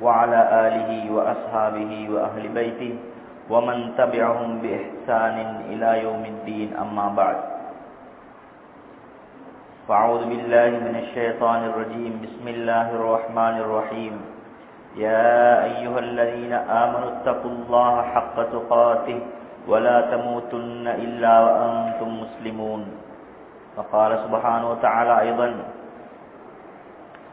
وعلى آله وأصحابه وأهل بيته ومن تبعهم بإحسان إلى يوم الدين. أما بعد فأعوذ بالله من الشيطان الرجيم. بسم الله الرحمن الرحيم. يا أيها الذين آمنوا اتقوا الله حق تقاته ولا تموتن إلا وأنتم مسلمون. وقال سبحانه وتعالى أيضا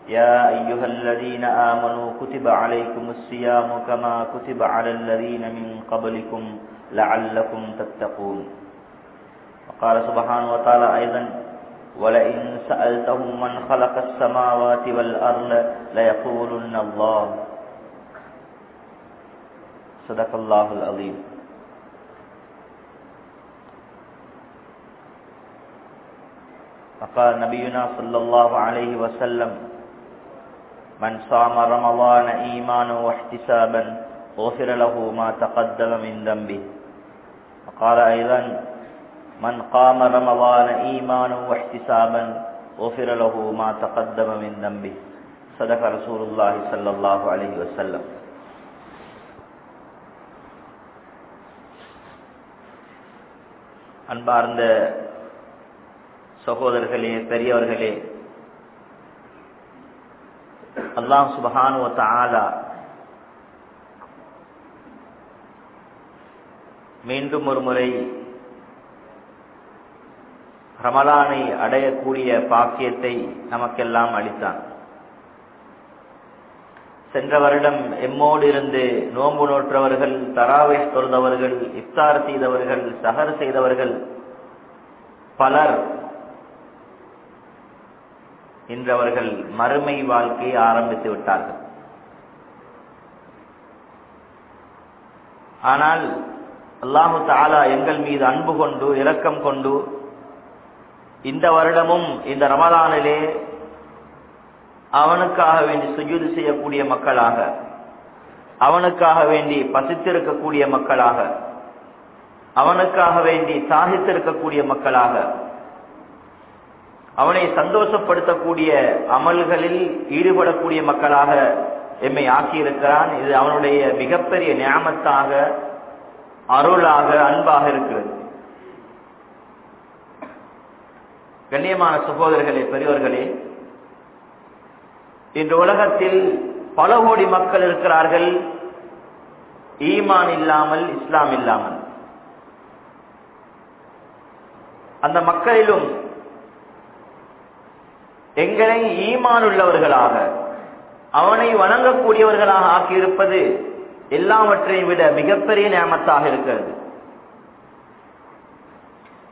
يا أيها الذين آمنوا كتب عليكم الصيام كما كتب على الذين من قبلكم لعلكم تتقون. وقال سبحانه وتعالى أيضا ولئن سألتهم من خلق السماوات والأرض ليقولن الله صدق الله العظيم. وقال نبينا صلى الله عليه وسلم من صام رمضان إيمانا واحتسابا غفر له ما تقدم من ذنبه وقال أيضا من قام رمضان إيمانا واحتسابا غفر له ما تقدم من ذنبه صدق رسول الله صلى الله عليه وسلم அன்பார்ந்த சகோதரர்களே பெரியவர்களே அல்லாஹ் சுபஹானு ஆலா மீண்டும் ஒரு முறை ரமலானை அடையக்கூடிய பாக்கியத்தை நமக்கெல்லாம் அளித்தான். சென்ற வருடம் எம்மோடு இருந்து நோன்பு நோற்றவர்கள் தராவை தொழுதவர்கள் இஃப்தார் செய்தவர்கள் சஹர் செய்தவர்கள் பலர் இன்று அவர்கள் மறுமை வாழ்க்கையை ஆரம்பித்து விட்டார்கள். ஆனால் அல்லாஹு தாலா எங்கள் மீது அன்பு கொண்டு இரக்கம் கொண்டு இந்த வருடமும் இந்த ரமதானிலே அவனுக்காக வேண்டி சுஜூது செய்யக்கூடிய மக்களாக அவனுக்காக வேண்டி பசித்திருக்கக்கூடிய மக்களாக அவனுக்காக வேண்டி சாகித்திருக்கக்கூடிய மக்களாக அவனை சந்தோஷப்படுத்தக்கூடிய அமல்களில் ஈடுபடக்கூடிய மக்களாக எம்மை ஆக்கியிருக்கிறான். இது அவனுடைய மிகப்பெரிய நியாமத்தாக அருளாக அன்பாக இருக்கிறது. கண்ணியமான சகோதரர்களே பெரியவர்களே இன்று உலகத்தில் பல கோடி மக்கள் இருக்கிறார்கள். ஈமான் இல்லாமல் இஸ்லாம் இல்லாமல். அந்த மக்களிலும் எங்களை ஈமான் உள்ளவர்களாக அவனை வணங்கக்கூடியவர்களாக ஆக்கியிருப்பது எல்லாவற்றையும் விட மிகப்பெரிய நியமத்தாக இருக்கிறது.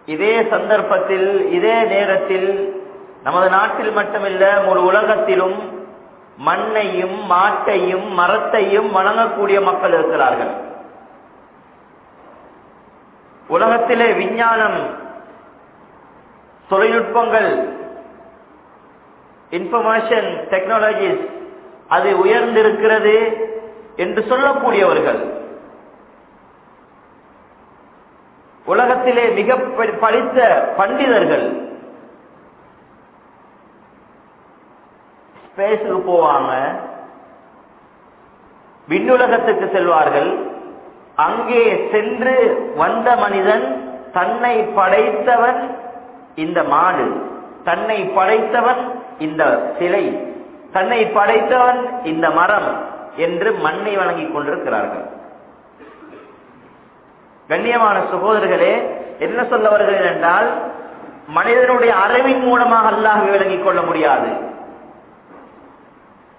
இதே சந்தர்ப்பத்தில் இதே நேரத்தில் நமது நாட்டில் மட்டுமில்ல ஒரு உலகத்திலும் மண்ணையும் மாட்டையும் மரத்தையும் வணங்கக்கூடிய மக்கள் இருக்கிறார்கள். உலகத்திலே விஞ்ஞானம் தொழில்நுட்பங்கள் இன்ஃபர்மேஷன் டெக்னாலஜிஸ் அது உயர்ந்திருக்கிறது என்று சொல்லக்கூடியவர்கள். உலகத்திலே மிக படித்த பண்டிதர்கள். ஸ்பேஸுக்கு போவாங்க. விண்ணுலகத்துக்கு செல்வார்கள். அங்கே சென்று வந்த மனிதன் தன்னை படைத்தவன் இந்த மாடு. தன்னை படைத்தவன் இந்த சிலை தன்னை படைத்தவன் இந்த மரம் என்று மண்ணை வழங்கிக் கொண்டிருக்கிறார்கள். கண்ணியமான சகோதரர்களே என்ன சொல்ல வருகிறேன் என்றால் மனிதனுடைய அறிவின் மூலமாக அல்லாஹ் விளங்கிக் கொள்ள முடியாது.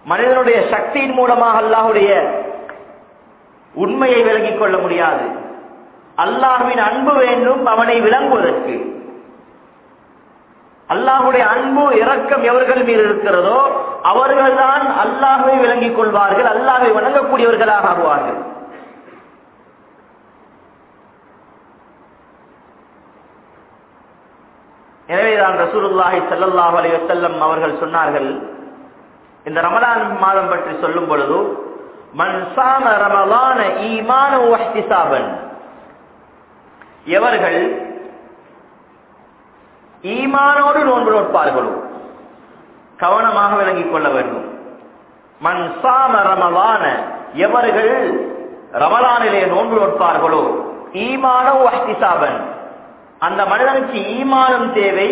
மனிதனுடைய சக்தியின் மூலமாக அல்லாஹுடைய உண்மையை விளங்கிக் கொள்ள முடியாது. அல்லாஹுவின் அன்பு வேண்டும் அவனை விளங்குவதற்கு. அல்லாஹுடைய அன்பு இரக்கம் எவர்கள் மீது இருக்கிறதோ அவர்கள்தான் அல்லாஹை விளங்கிக் கொள்வார்கள் அல்லாஹை வணங்கக்கூடியவர்களாக ஆகுவார்கள். எனவேதான் ரசூலுல்லாஹி ஸல்லல்லாஹு அலைஹி வஸல்லம் அவர்கள் சொன்னார்கள் இந்த ரமலான் மாதம் பற்றி சொல்லும் பொழுது மன்சான ரமலான ஈமான எவர்கள் ஈமானோடு நோன்பு நோட்பார்களோ கவனமாக விளங்கிக் கொள்ள வேண்டும். மன் சாம ரமலான எவர்கள் ரமலானிலே நோன்பு நோட்பார்களோ ஈமானோ அஹ்திசாபன் அந்த மனிதனுக்கு ஈமானம் தேவை.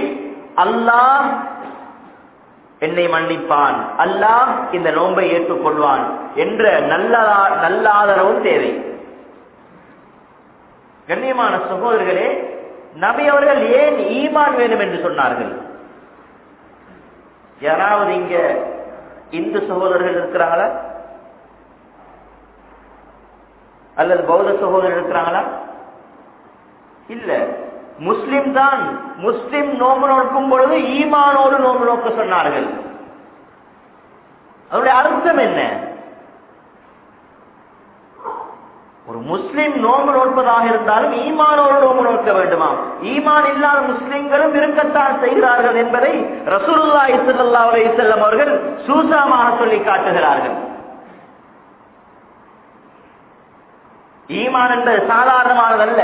அல்லாஹ் என்னை மன்னிப்பான். அல்லாஹ் இந்த நோன்பை ஏற்றுக்கொள்வான் என்ற நல்ல நல்ல ஆதரவும் தேவை. கண்ணியமான சகோதரர்களே நபி அவர்கள் ஏன் ஈமான் வேணும் என்று சொன்னார்கள்? யாராவது இங்க இந்து சகோதரர்கள் இருக்கிறாங்களா? அல்லது பௌத்த சகோதரர் இருக்கிறாங்களா? இல்ல. முஸ்லிம் தான். முஸ்லிம் நோம்பு நோக்கும் பொழுது ஈமானோடு நோம்பு நோக்க சொன்னார்கள். அவருடைய அர்த்தம் என்ன? ஒரு முஸ்லிம் நோம்பு நோட்பதாக இருந்தாலும் ஈமானோடு நோம்பு நோக்க வேண்டுமா? ஈமான் இல்லாத முஸ்லிம்களும் இருக்கத்தான் செய்கிறார்கள் என்பதை ரசூலுல்லாஹி இசுல்லா அலைஹி செல்லம் அவர்கள் சூசாமாக சொல்லி காட்டுகிறார்கள். ஈமான் என்பது சாதாரணமானதல்ல.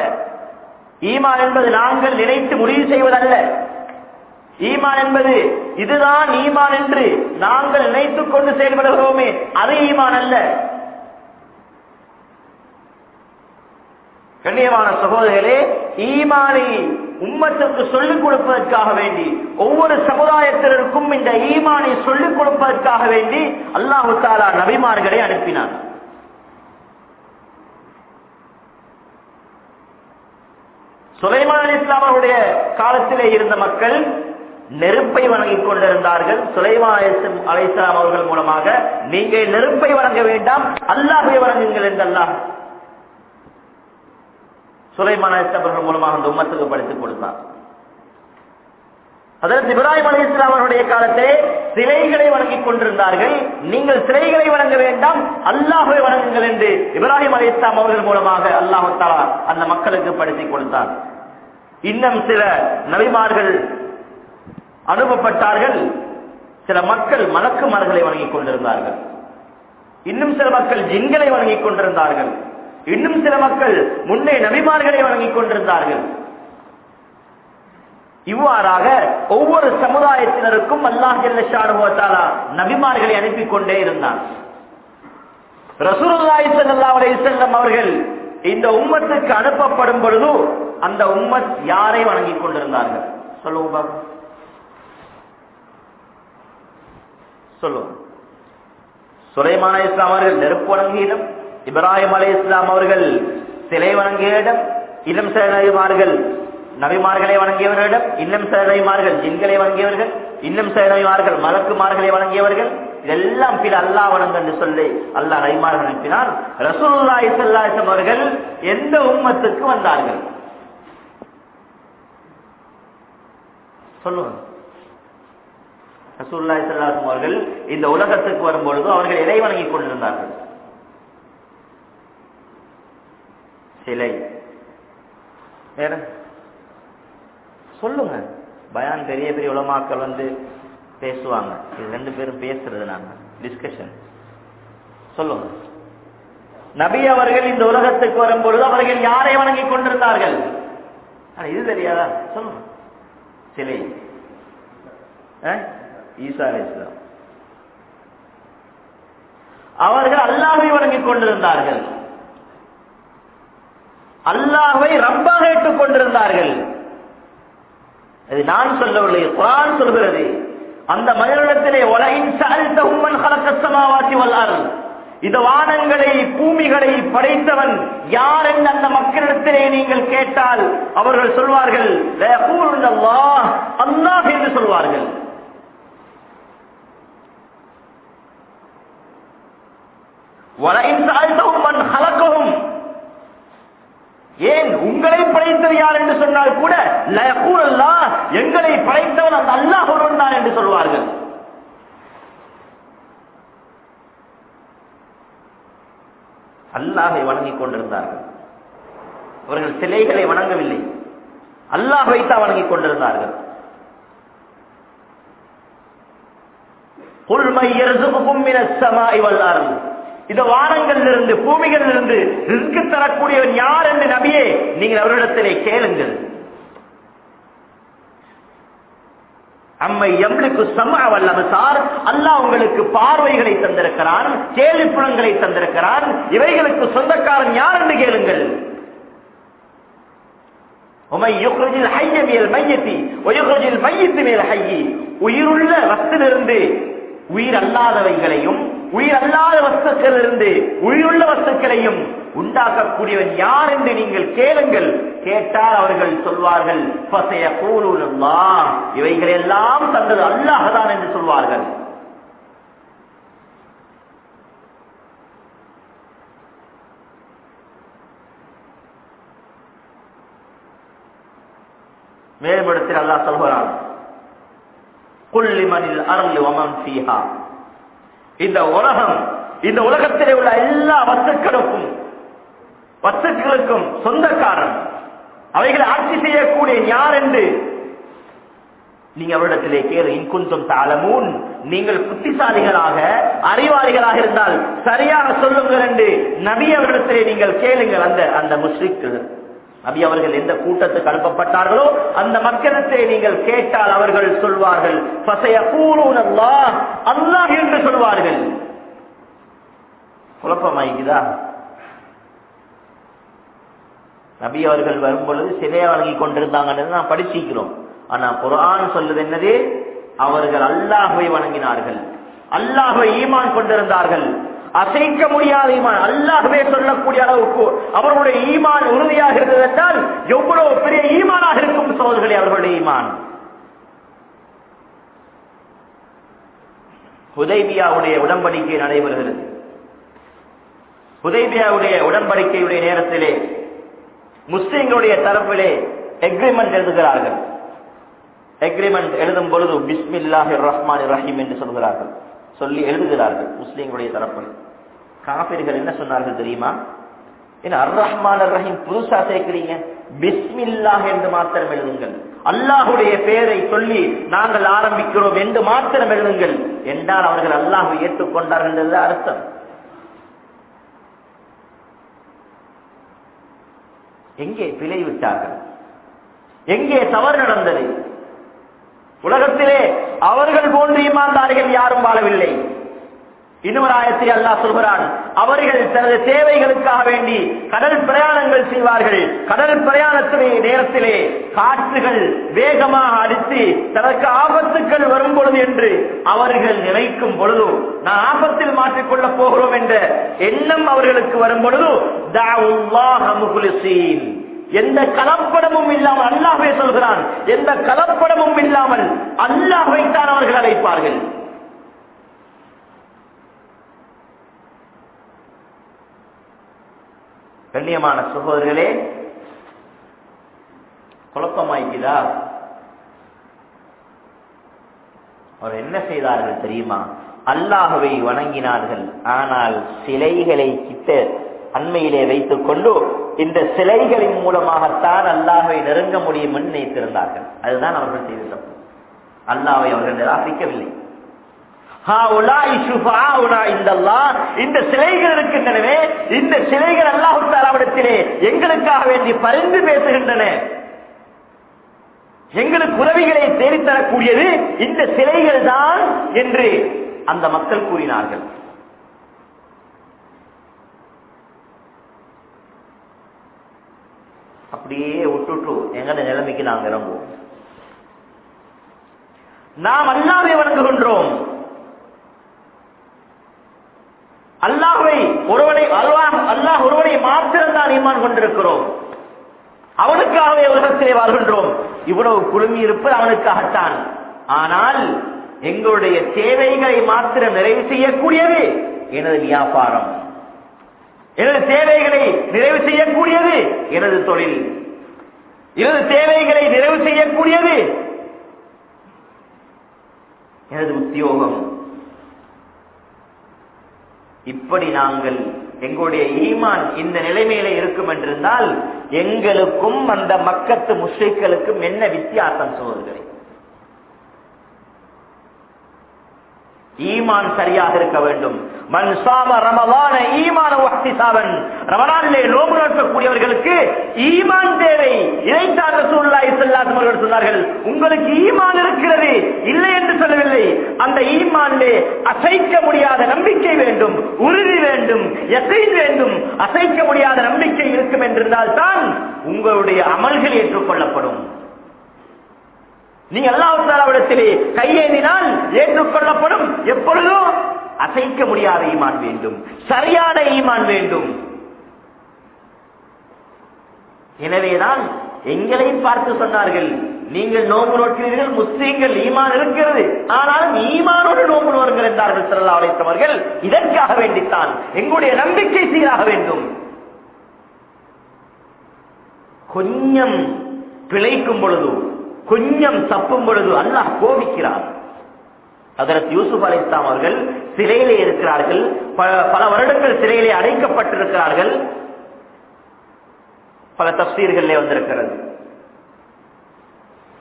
ஈமான் என்பது நாங்கள் நினைத்து முடிவு செய்வதல்ல. ஈமான் என்பது இதுதான் ஈமான் என்று நாங்கள் நினைத்துக் கொண்டு செயல்படுகிறோமே அது ஈமான் அல்ல. கண்ணியமான சகோதரர்களே ஈமானை உம்மத்திற்கு சொல்லிக் கொடுப்பதற்காக வேண்டி ஒவ்வொரு சமுதாயத்தினருக்கும் இந்த ஈமானை சொல்லிக் கொடுப்பதற்காக வேண்டி அல்லாஹு தாலா நபிமார்களை அனுப்பினார். சுலைமான் அலி இஸ்லாம் அவருடைய காலத்திலே இருந்த மக்கள் நெருப்பை வணங்கிக் கொண்டிருந்தார்கள். சுலைமான் அலை இஸ்லாம் அவர்கள் மூலமாக நீங்கள் நெருப்பை வணங்க வேண்டாம் அல்லாஹை வணங்குங்கள் என்று அல்லாஹ் சுலைமான இஸ்லாமர்கள் மூலமாக அந்த உம்மத்துக்கு படித்துக் கொடுத்தார். அதற்கு இப்ராஹிம் அலி இஸ்லாம் அவருடைய காலத்திலே சிலைகளை வணங்கிக் கொண்டிருந்தார்கள். நீங்கள் சிலைகளை வணங்க வேண்டாம் அல்லாஹை வணங்குங்கள் என்று இப்ராஹிம் அலி இஸ்லாம் அவர்கள் மூலமாக அல்லாஹாலா அந்த மக்களுக்கு படுத்திக் கொடுத்தார். இன்னும் சில நபிமார்கள் அனுப்பப்பட்டார்கள். சில மக்கள் மலக்குமார்களை வணங்கிக் கொண்டிருந்தார்கள். இன்னும் சில மக்கள் ஜின்களை வணங்கிக் கொண்டிருந்தார்கள். இன்னும் சில மக்கள் முன்னே நபிமார்களை வணங்கிக் கொண்டிருந்தார்கள். இவ்வாறாக ஒவ்வொரு சமுதாயத்தினருக்கும் அல்லாஹ் ஜல்லஷானுவத்தாலா நபிமார்களை அனுப்பி கொண்டே இருந்தான். ரசூலுல்லாஹி ஸல்லல்லாஹு அலைஹி வஸல்லம் அவர்கள் இந்த உம்மத்துக்கு அனுப்பப்படும் பொழுது அந்த உம்மத் யாரை வணங்கிக் கொண்டிருந்தார்கள்? சொல்லுங்க பாப்போம் சொல்லுங்க சுலைமான இஸ்லாம் அவர்கள் நெருப்பு வணங்கியிடம் இப்ராஹிம் அலை இஸ்லாம் அவர்கள் சிலை வணங்கிய இடம் இன்னும் சில நபிமார்கள் நபிமார்களை வணங்கியவர்களிடம் இன்னும் சில நபிமார்கள் ஜின்களை வணங்கியவர்கள் இன்னும் சில நபிமார்கள் மலக்குமார்களை வணங்கியவர்கள் இதெல்லாம் பிற அல்லா வணங்க என்று சொல்லி அல்லாஹ் நபிமார்கள் அனுப்பினார் ரசூல்லா இசல்லாசம் அவர்கள் எந்த உம்மத்துக்கு வந்தார்கள்? சொல்லுவாங்க ரசூல்லா இசல்லாசம் அவர்கள் இந்த உலகத்துக்கு வரும்பொழுது அவர்கள் எதை வணங்கிக் கொண்டிருந்தார்கள்? சிலை. வேற? சொல்லுங்க. பயான் பெரிய பெரிய உலமாக்கள் வந்து பேசுவாங்க. இது ரெண்டு பேரும் பேசுறது நாங்க. டிஸ்கஷன் சொல்லுங்க. நபி அவர்கள் இந்த உலகத்துக்கு வரும் பொழுது அவர்கள் யாரை வணங்கிக் கொண்டிருந்தார்கள்? இது தெரியாதா? சொல்லுங்க. சிலை. ஈசா இஸ்லாம் அவர்கள் அல்லாவை வணங்கிக் கொண்டிருந்தார்கள். அல்லாஹை ரப்பாக ஏற்றுக் கொண்டிருந்தார்கள் நான் சொல்லவில்லை குரான் சொல்கிறது. அந்த மனிதனிடத்திலே உலகின் சாழ்த்த உம்மன் வல்லார் இந்த வானங்களை பூமிகளை படைத்தவன் யார் என்று அந்த மக்களிடத்திலே நீங்கள் கேட்டால் அவர்கள் சொல்வார்கள் அல்லாஹ். என்று சொல்வார்கள். வளைந்தால் உங்களை படைத்தது யார் என்று சொன்னால் கூட லயக்கூறல்லா எங்களை படைத்தவன் அந்த அல்லாஹ் ஒருவன் தான் என்று சொல்வார்கள். அல்லாஹை வணங்கிக் கொண்டிருந்தார்கள். அவர்கள் சிலைகளை வணங்கவில்லை. அல்லாஹ் வைத்தா வணங்கிக் கொண்டிருந்தார்கள். இந்த வானங்களிலிருந்து பூமிகளிலிருந்து ரிஸ்க்கு தரக்கூடியவன் யார் என்று நபியே நீங்கள் அவரிடத்திலே கேளுங்கள். அம்மை எம்ளுக்கு சம வல்லமசார் அல்லாஹ் உங்களுக்கு பார்வைகளை தந்திருக்கிறான் கேள்விப்புணங்களை தந்திருக்கிறான் இவைகளுக்கு சொந்தக்காரன் யார் என்று கேளுங்கள். உயிருள்ள ரத்திலிருந்து உயிர் அல்லாதவைகளையும் உயிர் அல்லாத வஸ்துக்களிலிருந்து உயிருள்ள வஸ்துக்களையும் உண்டாக்கக்கூடியவன் யார் என்று நீங்கள் கேளுங்கள். கேட்டால் அவர்கள் சொல்வார்கள் இவைகள் எல்லாம் தந்தது அல்லாஹதான் என்று சொல்வார்கள். மேம்படுத்தி அல்லாஹ் சொல்கிறான் குள்ளிமனில் அருள் வமன் சீஹா இந்த உலகம் இந்த உலகத்திலே உள்ள எல்லா வஸ்துக்களுக்கும் வஸ்துக்களுக்கும் சொந்தக்காரன். அவைகளை ஆட்சி செய்யக்கூடிய யார் என்று நீங்க அவரிடத்திலே கேளு. இன்குந்தும் தாளமூன் நீங்கள் புத்திசாலிகளாக அறிவாளிகளாக இருந்தால் சரியாக சொல்லுங்கள் என்று நபி அவரிடத்திலே நீங்கள் கேளுங்கள். அந்த அந்த முஸ்லிக்கு நபி அவர்கள் எந்த கூட்டத்துக்கு அனுப்பப்பட்டார்களோ அந்த மக்களத்தை நீங்கள் கேட்டால் அவர்கள் சொல்வார்கள் அல்லாஹ் என்று சொல்வார்கள். குழப்பமாய்க்குதா? நபி அவர்கள் வரும் பொழுது சிலையை வழங்கி கொண்டிருந்தாங்கன்னு நான் படிச்சிக்கிறோம் ஆனா குரான் சொல்லுது என்னது? அவர்கள் அல்லாஹுவை வணங்கினார்கள். அல்லாஹுவை ஈமான் கொண்டிருந்தார்கள். அசைக்க முடியாத ஈமான் அல்லாஹ்வே சொல்லக்கூடிய அளவுக்கு அவர்களுடைய ஈமான் உறுதியாக இருந்தது என்றால் எவ்வளவு பெரிய ஈமானாக இருக்கும் சோதர்களே அவர்களுடைய ஈமான்? ஹுதைபியாவுடைய உடன்படிக்கை நடைபெறுகிறது. ஹுதைபியாவுடைய உடன்படிக்கையுடைய நேரத்திலே முஸ்லிம்களுடைய தரப்பிலே எக்ரிமெண்ட் எழுதுகிறார்கள். எக்ரிமெண்ட் எழுதும் பொழுது பிஸ்மில்லாஹி ரஹ்மான் ரஹீம் என்று சொல்கிறார்கள். சொல்லி எழுதுகிறார்கள் முஸ்லீம்களுடைய தரப்பில். காபிர்கள் என்ன சொன்னார்கள் தெரியுமா? என்ன அர் ரஹ்மான் ரஹீம் புதுசா சேர்க்கிறீங்க. பிஸ்மில்லாஹ் என்று மாத்திரம் எழுதுங்கள். அல்லாஹுடைய பெயரை சொல்லி நாங்கள் ஆரம்பிக்கிறோம் என்று மாத்திரம் எழுதுங்கள் என்றால் அவர்கள் அல்லாஹை ஏற்றுக்கொண்டார்கள் என்று அர்த்தம். எங்கே பிழை விட்டார்கள் எங்கே தவறு நடந்தது? உலகத்திலே அவர்கள் போன்று ஈமான்தாரிகள் யாரும் வாழவில்லை. இன்னொரு ஆயத்தில் அல்லாஹ் சொல்கிறான் அவர்கள் தனது தேவைகளுக்காக வேண்டி கடல் பிரயாணங்கள் செய்வார்கள். கடல் பிரயாணத்திலே நேரத்திலே காற்றுகள் வேகமாக அடித்து தனக்கு ஆபத்துக்கள் வரும் பொழுது என்று அவர்கள் நினைக்கும் பொழுது நான் ஆபத்தில் மாற்றிக்கொள்ளப் போகிறோம் என்ற எண்ணம் அவர்களுக்கு வரும் பொழுது எந்த கலப்படமும் இல்லாமல் அல்லாஹே சொல்கிறான். எந்த கலப்படமும் இல்லாமல் அல்லாஹைத்தான் அவர்கள் அழைப்பார்கள் கண்ணியமான சகோதரர்களே குழப்பமாய்க்குதா? அவர் என்ன செய்தார்கள் தெரியுமா? அல்லாஹவை வணங்கினார்கள். ஆனால் சிலைகளை கிட்ட அண்மையிலே வைத்துக் கொண்டு இந்த சிலைகளின் மூலமாகத்தான் அல்லாஹை நெருங்க முடியும் என்று நினைத்திருந்தார்கள். அதுதான் அவர்கள் செய்த தப்பு. அல்லாஹை அவர்கள் நிராகரிக்கவில்லை. இந்த சிலைகள் இருக்கின்றனவே இந்த சிலைகள் அல்லாஹு தாலாவிடத்திலே எங்களுக்காக வேண்டி பரிந்து பேசுகின்றன. எங்களுக்கு உறவிகளை தேடித்தரக்கூடியது இந்த சிலைகள் தான் என்று அந்த மக்கள் கூறினார்கள். அப்படியே விட்டுட்டு எங்கட நிலைமைக்கு நாங்க இறங்குவோம். நாம் அல்லாவை வணங்குகின்றோம். அல்லாஹை ஒருவனை அல்லாஹ் அல்லாஹ் ஒருவனை மாத்திரம்தான் ஈமான் கொண்டிருக்கிறோம். அவனுக்காகவே உலகத்திலே வாழ்கின்றோம். இவ்வளவு குழுமி இருப்பது அவனுக்காகத்தான். ஆனால் எங்களுடைய தேவைகளை மாத்திரம் நிறைவு செய்யக்கூடியது எனது வியாபாரம். எனது தேவைகளை நிறைவு செய்யக்கூடியது எனது தொழில். எனது தேவைகளை நிறைவு செய்யக்கூடியது. எனது உத்தியோகம். இப்படி நாங்கள் எங்களுடைய ஈமான் இந்த நிலைமையில இருக்கும் என்றிருந்தால் எங்களுக்கும் அந்த மக்கத்து முஸ்லிக்களுக்கும் என்ன வித்தியாசம் சோதர்களே ஈமான் சரியாக இருக்க வேண்டும். மன்சாம ரமவான ரமலான ஈமான வஹ்திசாவன் ரமலானிலே நோம்பு நோக்கக்கூடியவர்களுக்கு ஈமான் தேவை. இதைத்தான் ரசூல்லா ஸல்லல்லாஹு அவர்கள் சொன்னார்கள். உங்களுக்கு ஈமான் இருக்கிறது. இல்லை என்று சொல்லவில்லை. அந்த ஈமானிலே அசைக்க முடியாத நம்பிக்கை வேண்டும். உறுதி வேண்டும். யகீன் வேண்டும். அசைக்க முடியாத நம்பிக்கை இருக்கும் என்றிருந்தால் தான் உங்களுடைய அமல்கள் ஏற்றுக்கொள்ளப்படும். நீங்க அல்லாஹாலாவிடத்திலே கையேந்தினால் ஏற்றுக்கொள்ளப்படும். எப்பொழுதும் அசைக்க முடியாத ஈமான் வேண்டும். சரியான ஈமான் வேண்டும். எனவேதான் எங்களையும் பார்த்து சொன்னார்கள் நீங்கள் நோம்பு நோக்கிறீர்கள் முஸ்லீம்கள் ஈமான் இருக்கிறது. ஆனாலும் ஈமானோடு நோம்பு நோருங்கள் என்றார்கள் சிறலா அழைத்தவர்கள் இதற்காக வேண்டித்தான் எங்களுடைய நம்பிக்கை சீராக வேண்டும். கொஞ்சம் பிழைக்கும் பொழுது கொஞ்சம் தப்பும் பொழுது அல்லாஹ் கோபிக்கிறார். அதற்கு யூசுப் அலி இஸ்லாம் அவர்கள் சிறையிலே இருக்கிறார்கள். பல வருடங்கள் சிறையிலே அடைக்கப்பட்டிருக்கிறார்கள். பல தப்சீர்களே வந்திருக்கிறது.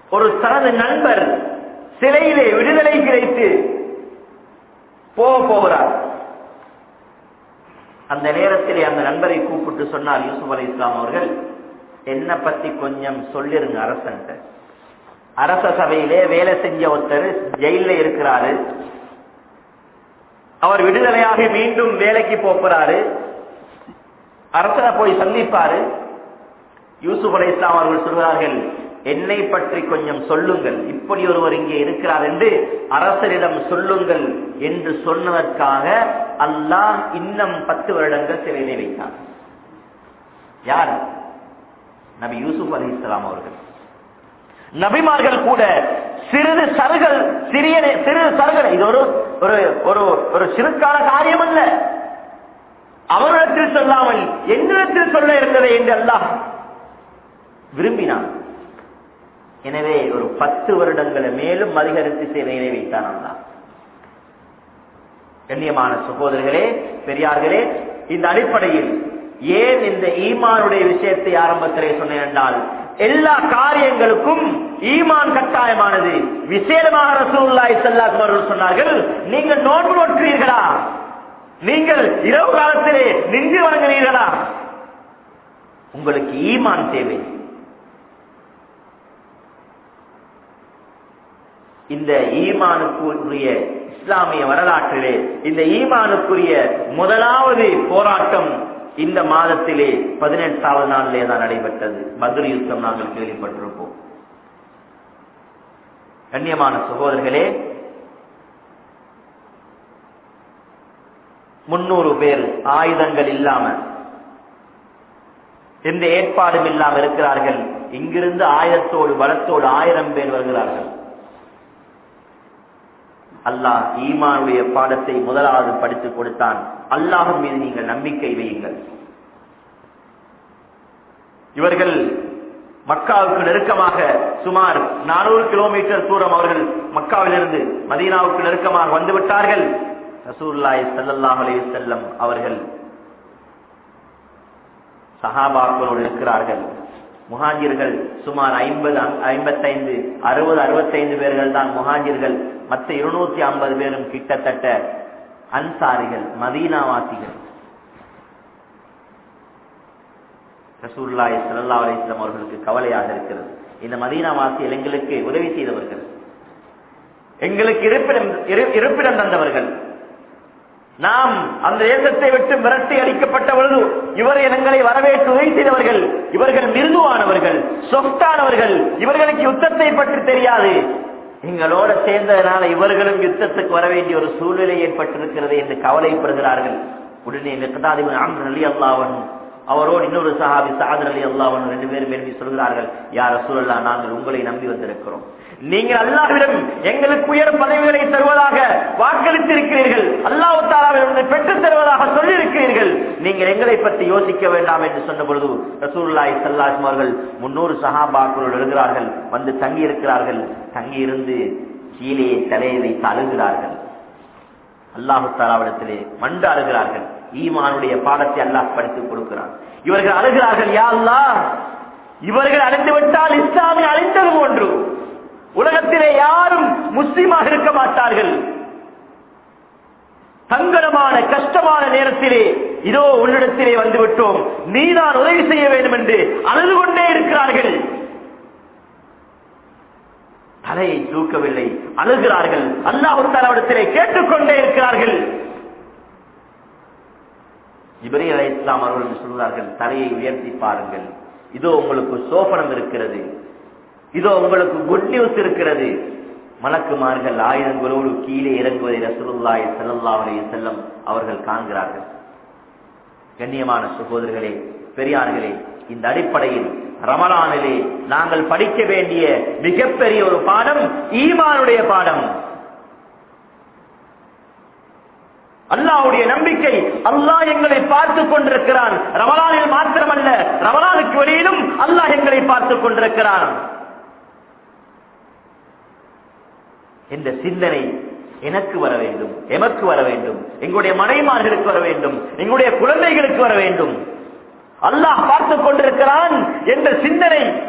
ஒரு தனது நண்பர் சிறையிலே விடுதலை கிடைத்து போக போகிறார். அந்த நேரத்திலே அந்த நண்பரை கூப்பிட்டு சொன்னார் யூசுப் அலி இஸ்லாம் அவர்கள் என்ன பத்தி கொஞ்சம் சொல்லிருங்க அரசன்ட்ட. அரச சபையிலே வேலை செஞ்ச ஒருத்தர் ஜெயில இருக்கிறாரு. அவர் விடுதலையாக மீண்டும் வேலைக்கு போகிறாரு. அரசனை போய் சந்திப்பாரு. யூசுப் அலை இஸ்லாம் அவர்கள் சொல்கிறார்கள் என்னை பற்றி கொஞ்சம் சொல்லுங்கள். இப்படி ஒருவர் இங்கே இருக்கிறார் என்று அரசரிடம் சொல்லுங்கள் என்று சொன்னதற்காக அல்லாஹ் இன்னும் பத்து வருடங்கள் சிறையிலே வைத்தார். யார்? நபி யூசுப் அலி இஸ்லாம் அவர்கள். நபிமார்கள் கூட சிறிது சருகள் சிறிய சிறிது சருகள் இது ஒரு ஒரு ஒரு ஒரு சிறுக்கான காரியம் அல்ல. அவரிடத்தில் சொல்லாமல் என்னிடத்தில் சொல்ல இருந்ததை என்று அல்லாஹ் விரும்பினான். எனவே ஒரு பத்து வருடங்களை மேலும் அதிகரித்து சேவையிலே வைத்தான் அல்லா கண்ணியமான சகோதரர்களே பெரியார்களே இந்த அடிப்படையில் ஏன் இந்த ஈமானுடைய விஷயத்தை ஆரம்பத்திலே சொன்னேன் என்றால் எல்லா காரியங்களுக்கும் ஈமான் கட்டாயமானது. விசேடமாக ரசூல்லாய் செல்லாக்கும் அவர்கள் சொன்னார்கள் நீங்கள் நோன்பு நோக்கிறீர்களா நீங்கள் இரவு காலத்திலே நின்று வணங்குறீர்களா உங்களுக்கு ஈமான் தேவை. இந்த ஈமானுக்குரிய இஸ்லாமிய வரலாற்றிலே இந்த ஈமானுக்குரிய முதலாவது போராட்டம் இந்த மாதத்திலே பதினெட்டாவது நாளிலே தான் நடைபெற்றது. பத்ர யுத்தம் நாங்கள் கேள்விப்பட்டிருப்போம். கண்ணியமான சகோதரர்களே முன்னூறு பேர் ஆயுதங்கள் இல்லாம எந்த ஏற்பாடும் இல்லாமல் இருக்கிறார்கள். இங்கிருந்து ஆயிரத்தோடு பலத்தோடு ஆயிரம் பேர் வருகிறார்கள். அல்லாஹ் ஈமானுடைய பாடத்தை முதலாவது படித்துக் கொடுத்தான். அல்லாஹ் மீது நீங்கள் நம்பிக்கை வையுங்கள். இவர்கள் மக்காவுக்கு நெருக்கமாக சுமார் நானூறு கிலோமீட்டர் தூரம் அவர்கள் மக்காவிலிருந்து மதீனாவுக்கு நெருக்கமாக வந்துவிட்டார்கள். ரசூல்லாய் சல்லாஹ் செல்லம் அவர்கள் சஹாபாக்களோடு இருக்கிறார்கள். முஹாஜிர்கள் சுமார் ஐம்பது ஐம்பத்தைந்து அறுபது அறுபத்தைந்து பேர்கள் தான் முஹாஜிர்கள். மற்ற இருநூத்தி ஐம்பது பேரும் கிட்டத்தட்ட அன்சாரிகள் மதீனாவாசிகள். ரசூல்லாய் சல்லா அலிஸ்லாம் அவர்களுக்கு கவலையாக இருக்கிறது. இந்த மதீனாவாசிகள் எங்களுக்கு உதவி செய்தவர்கள். எங்களுக்கு இருப்பிடம் இருப்பிடம் தந்தவர்கள். நாம் அந்த தேசத்தை விட்டு மிரட்டி அடிக்கப்பட்ட பொழுது இவர் எங்களை வரவேற்று உதவி செய்தவர்கள். இவர்கள் மிருதுவானவர்கள் சொத்தானவர்கள். இவர்களுக்கு யுத்தத்தை பற்றி தெரியாது. எங்களோட சேர்ந்ததனால இவர்களும் யுத்தத்துக்கு வர வேண்டிய ஒரு சூழ்நிலை ஏற்பட்டிருக்கிறது என்று கவலைப்படுகிறார்கள். உடனே மிகதாதிபன் ஆம்பர் அலி அல்லாவனும் அவரோடு இன்னொரு சஹாபி சாதர் அலி அல்லாவனும் ரெண்டு பேரும் எழுதி சொல்கிறார்கள் யார சூழலா நாங்கள் உங்களை நம்பி வந்திருக்கிறோம். நீங்கள் அல்லாவிடம் எங்களுக்கு உயர் பதவிகளை தருவதாக வாக்களித்து இருக்கிறீர்கள் வாக்களித்திருக்கிறீர்கள் அல்லாஹாலாவிடம் பெற்றுத் தருவதாக சொல்லியிருக்கிறீர்கள். நீங்கள் எங்களை பற்றி யோசிக்க வேண்டாம் என்று சொன்ன பொழுது ரசூல்லாய் சல்லாஸ் அவர்கள் முன்னூறு சஹாபாக்களோடு எழுகிறார்கள் வந்து தங்கி இருக்கிறார்கள் தங்கி இருந்து கீழே தலையை வைத்து அழுகிறார்கள். அல்லாஹு தாலாவிடத்திலே மண்டு அழுகிறார்கள். ஈமானுடைய பாடத்தை அல்லாஹ் படித்துக் கொடுக்கிறார் இவர்கள் அழுகிறார்கள் யா அல்லா இவர்கள் அழிந்து விட்டால் இஸ்லாமிய அழிந்தது ஒன்று உலகத்திலே யாரும் முஸ்லீமாக இருக்க மாட்டார்கள். சங்கடமான கஷ்டமான நேரத்திலே இதோ உன்னிடத்திலே வந்துவிட்டோம். நீதான் உதவி செய்ய வேண்டும் என்று அழுது கொண்டே இருக்கிறார்கள். தலையை தூக்கவில்லை. அழுகிறார்கள். அல்லாஹு தாலாவிடத்திலே கேட்டுக்கொண்டே இருக்கிறார்கள். இவரே அலை இஸ்லாம் அவர்கள் சொல்கிறார்கள் தலையை உயர்த்தி பாருங்கள். இதோ உங்களுக்கு சோபனம் இருக்கிறது. இதோ உங்களுக்கு குட் நியூஸ் இருக்கிறது. மலக்குமார்கள் ஆயுதங்களோடு கீழே இறங்குவதை ரசூலுல்லாய் ஸல்லல்லாஹு செல்லம் அவர்கள் காண்கிறார்கள். கண்ணியமான சகோதரர்களே பெரியார்களே இந்த அடிப்படையில் ரமலானிலே நாங்கள் படிக்க வேண்டிய மிகப்பெரிய ஒரு பாடம் ஈமானுடைய பாடம். அல்லாவுடைய நம்பிக்கை அல்லாஹ் எங்களை பார்த்துக் கொண்டிருக்கிறான். ரமலானில் மாத்திரமல்ல ரமலானுக்கு வெளியிலும் அல்லாஹ் எங்களை பார்த்துக் கொண்டிருக்கிறான். என்ற சிந்தனை எனக்கு வர வேண்டும் எமக்கு வர வேண்டும் எங்களுடைய மனைமார்களுக்கு வர வேண்டும் எங்களுடைய குழந்தைகளுக்கு வர வேண்டும். அல்லாஹ் பார்த்துக் கொண்டிருக்கிறான் என்ற சிந்தனை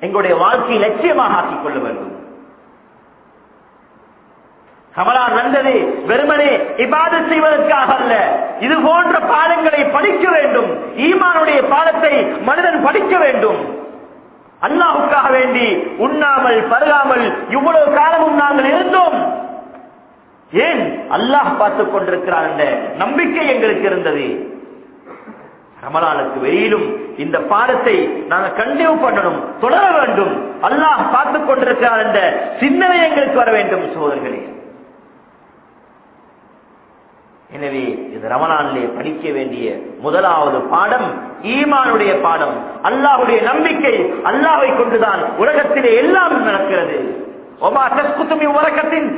எங்களுடைய வாழ்க்கையை லட்சியமாக ஆக்கிக் கொள்ள வேண்டும். கமலான் நந்தது வெறுமனே இபாத செய்வதற்காக அல்ல இது போன்ற பாடங்களை படிக்க வேண்டும். ஈமானுடைய பாடத்தை மனிதன் படிக்க வேண்டும். அல்லாஹுக்காக வேண்டி உண்ணாமல் பருகாமல் இவ்வளவு காலமும் நாங்கள் இருந்தோம். ஏன் அல்லாஹ் பார்த்துக் கொண்டிருக்கிறான் என்ற நம்பிக்கை எங்களுக்கு இருந்தது. ரமலானுக்கு வெளியிலும் இந்த பாடத்தை நாங்கள் கண்டிவு பண்ணணும் தொடர வேண்டும். அல்லாஹ் பார்த்துக் கொண்டிருக்கிறார் என்ற சிந்தனை எங்களுக்கு வர வேண்டும் சோதர்களே எனவே இது ரமணானிலே படிக்க வேண்டிய முதலாவது பாடம் ஈமானுடைய பாடம். அல்லாஹுடைய நம்பிக்கை அல்லாவை கொண்டுதான் உலகத்திலே எல்லாம் நடக்கிறது. உலகத்தின்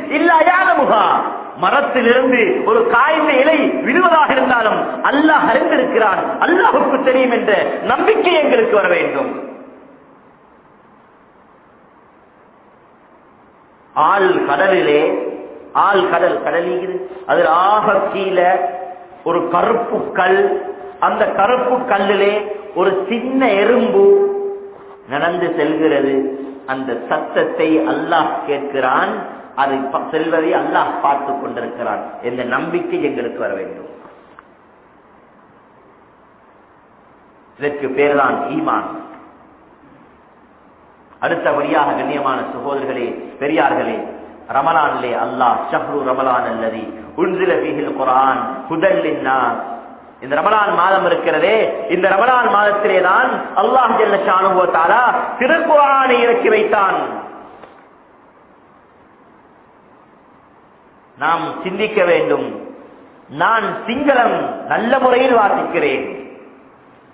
மரத்திலிருந்து ஒரு காய்ந்த இலை விடுவதாக இருந்தாலும் அல்லாஹ் அறிந்திருக்கிறான். அல்லாஹுக்கு தெரியும் என்ற நம்பிக்கை எங்களுக்கு வர வேண்டும். ஆள் கடலிலே ஆள் கடல் கடலில் அதில் ஆக கீழே ஒரு கருப்பு கல். அந்த கருப்பு கல்லிலே ஒரு சின்ன எறும்பு நடந்து செல்கிறது. அந்த சத்தத்தை அல்லாஹ் கேட்கிறான். அதை செல்வதை அல்லாஹ் பார்த்து கொண்டிருக்கிறான் என்ற நம்பிக்கை எங்களுக்கு வர வேண்டும். இதற்கு பேர்தான் ஈமான். அடுத்தபடியாக கண்ணியமான சகோதரர்களே பெரியார்களே ரமலான்லே அல்லாஹ் ஷஹ்ரு ரமலான் அல்லதி உன்சில ஃபீஹில் குரான் ஹுதல் இந்த ரமலான் மாதம் இருக்கிறதே இந்த ரமலான் மாதத்திலே தான் அல்லாஹ் ஜெல்ல ஷானுஹு திருக்குறானை இறக்கி வைத்தான். நாம் சிந்திக்க வேண்டும். நான் சிங்களம் நல்ல முறையில் வாசிக்கிறேன்.